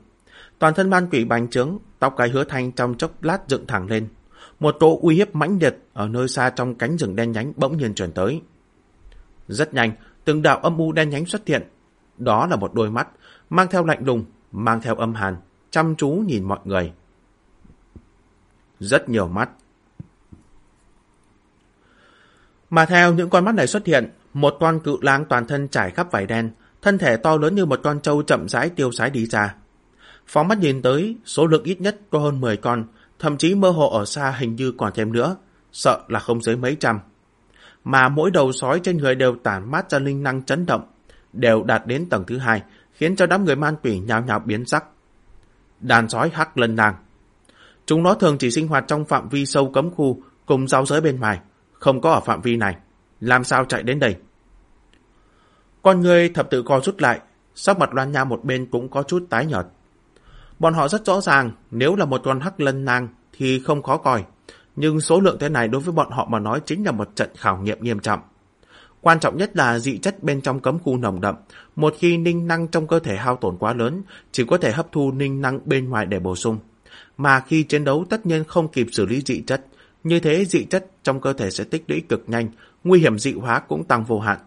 Toàn thân ban quỷ bành trướng, tóc cái hứa thanh trong chốc lát dựng thẳng lên. Một tổ uy hiếp mãnh liệt ở nơi xa trong cánh rừng đen nhánh bỗng nhiên chuyển tới. Rất nhanh, từng đạo âm u đen nhánh xuất hiện. Đó là một đôi mắt, mang theo lạnh lùng, mang theo âm hàn, chăm chú nhìn mọi người. Rất nhiều mắt. Mà theo những con mắt này xuất hiện, một con cự lang toàn thân trải khắp vải đen, thân thể to lớn như một con trâu chậm rãi tiêu sái đi ra. Phóng mắt nhìn tới, số lượng ít nhất có hơn 10 con, thậm chí mơ hồ ở xa hình như còn thêm nữa, sợ là không dưới mấy trăm. Mà mỗi đầu sói trên người đều tản mát ra linh năng chấn động, đều đạt đến tầng thứ hai, khiến cho đám người man quỷ nhào nhào biến sắc. Đàn sói hắc lân nàng. Chúng nó thường chỉ sinh hoạt trong phạm vi sâu cấm khu cùng giao giới bên ngoài, không có ở phạm vi này. Làm sao chạy đến đây? Con người thập tự co rút lại, sắc mặt loan nha một bên cũng có chút tái nhợt. Bọn họ rất rõ ràng, nếu là một con hắc lân nang thì không khó coi. Nhưng số lượng thế này đối với bọn họ mà nói chính là một trận khảo nghiệm nghiêm trọng. Quan trọng nhất là dị chất bên trong cấm khu nồng đậm. Một khi ninh năng trong cơ thể hao tổn quá lớn, chỉ có thể hấp thu ninh năng bên ngoài để bổ sung. Mà khi chiến đấu tất nhiên không kịp xử lý dị chất. Như thế dị chất trong cơ thể sẽ tích lũy cực nhanh, nguy hiểm dị hóa cũng tăng vô hạn.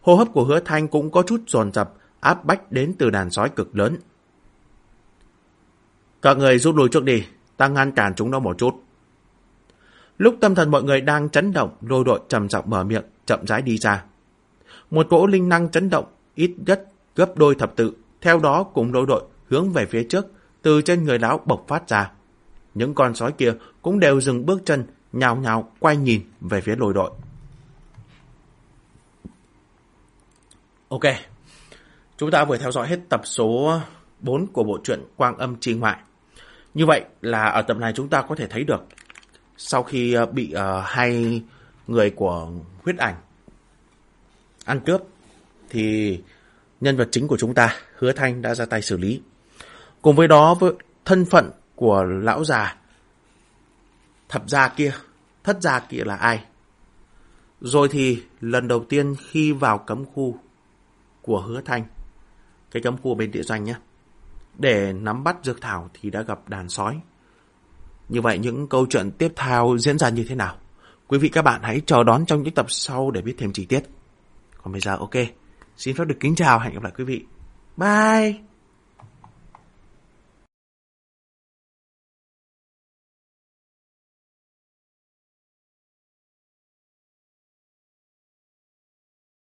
Hô hấp của hứa thanh cũng có chút dồn dập, áp bách đến từ đàn sói cực lớn. Các người rút lui trước đi, ta ngăn cản chúng nó một chút. Lúc tâm thần mọi người đang chấn động, lôi đội trầm giọng mở miệng, chậm rãi đi ra. Một cỗ linh năng chấn động, ít nhất gấp đôi thập tự, theo đó cùng đội đội hướng về phía trước, từ trên người lão bộc phát ra. Những con sói kia cũng đều dừng bước chân, nhào nhào quay nhìn về phía lôi đội. Ok, chúng ta vừa theo dõi hết tập số 4 của bộ truyện Quang Âm Chi Ngoại. Như vậy là ở tập này chúng ta có thể thấy được sau khi ờ, bị uh, hai người của huyết ảnh ăn cướp thì nhân vật chính của chúng ta, hứa thanh, đã ra tay xử lý cùng với đó, với thân phận của lão già, thập gia kia, thất gia kia là ai rồi thì lần đầu tiên khi vào cấm khu của hứa thanh, cái cấm khu bên địa doanh nhé, để nắm bắt dược thảo thì đã gặp đàn sói. Như vậy những câu chuyện tiếp theo diễn ra như thế nào? Quý vị các bạn hãy chờ đón trong những tập sau để biết thêm chi tiết. Còn bây giờ ok, xin phép được kính chào, hẹn gặp lại quý vị. Bye!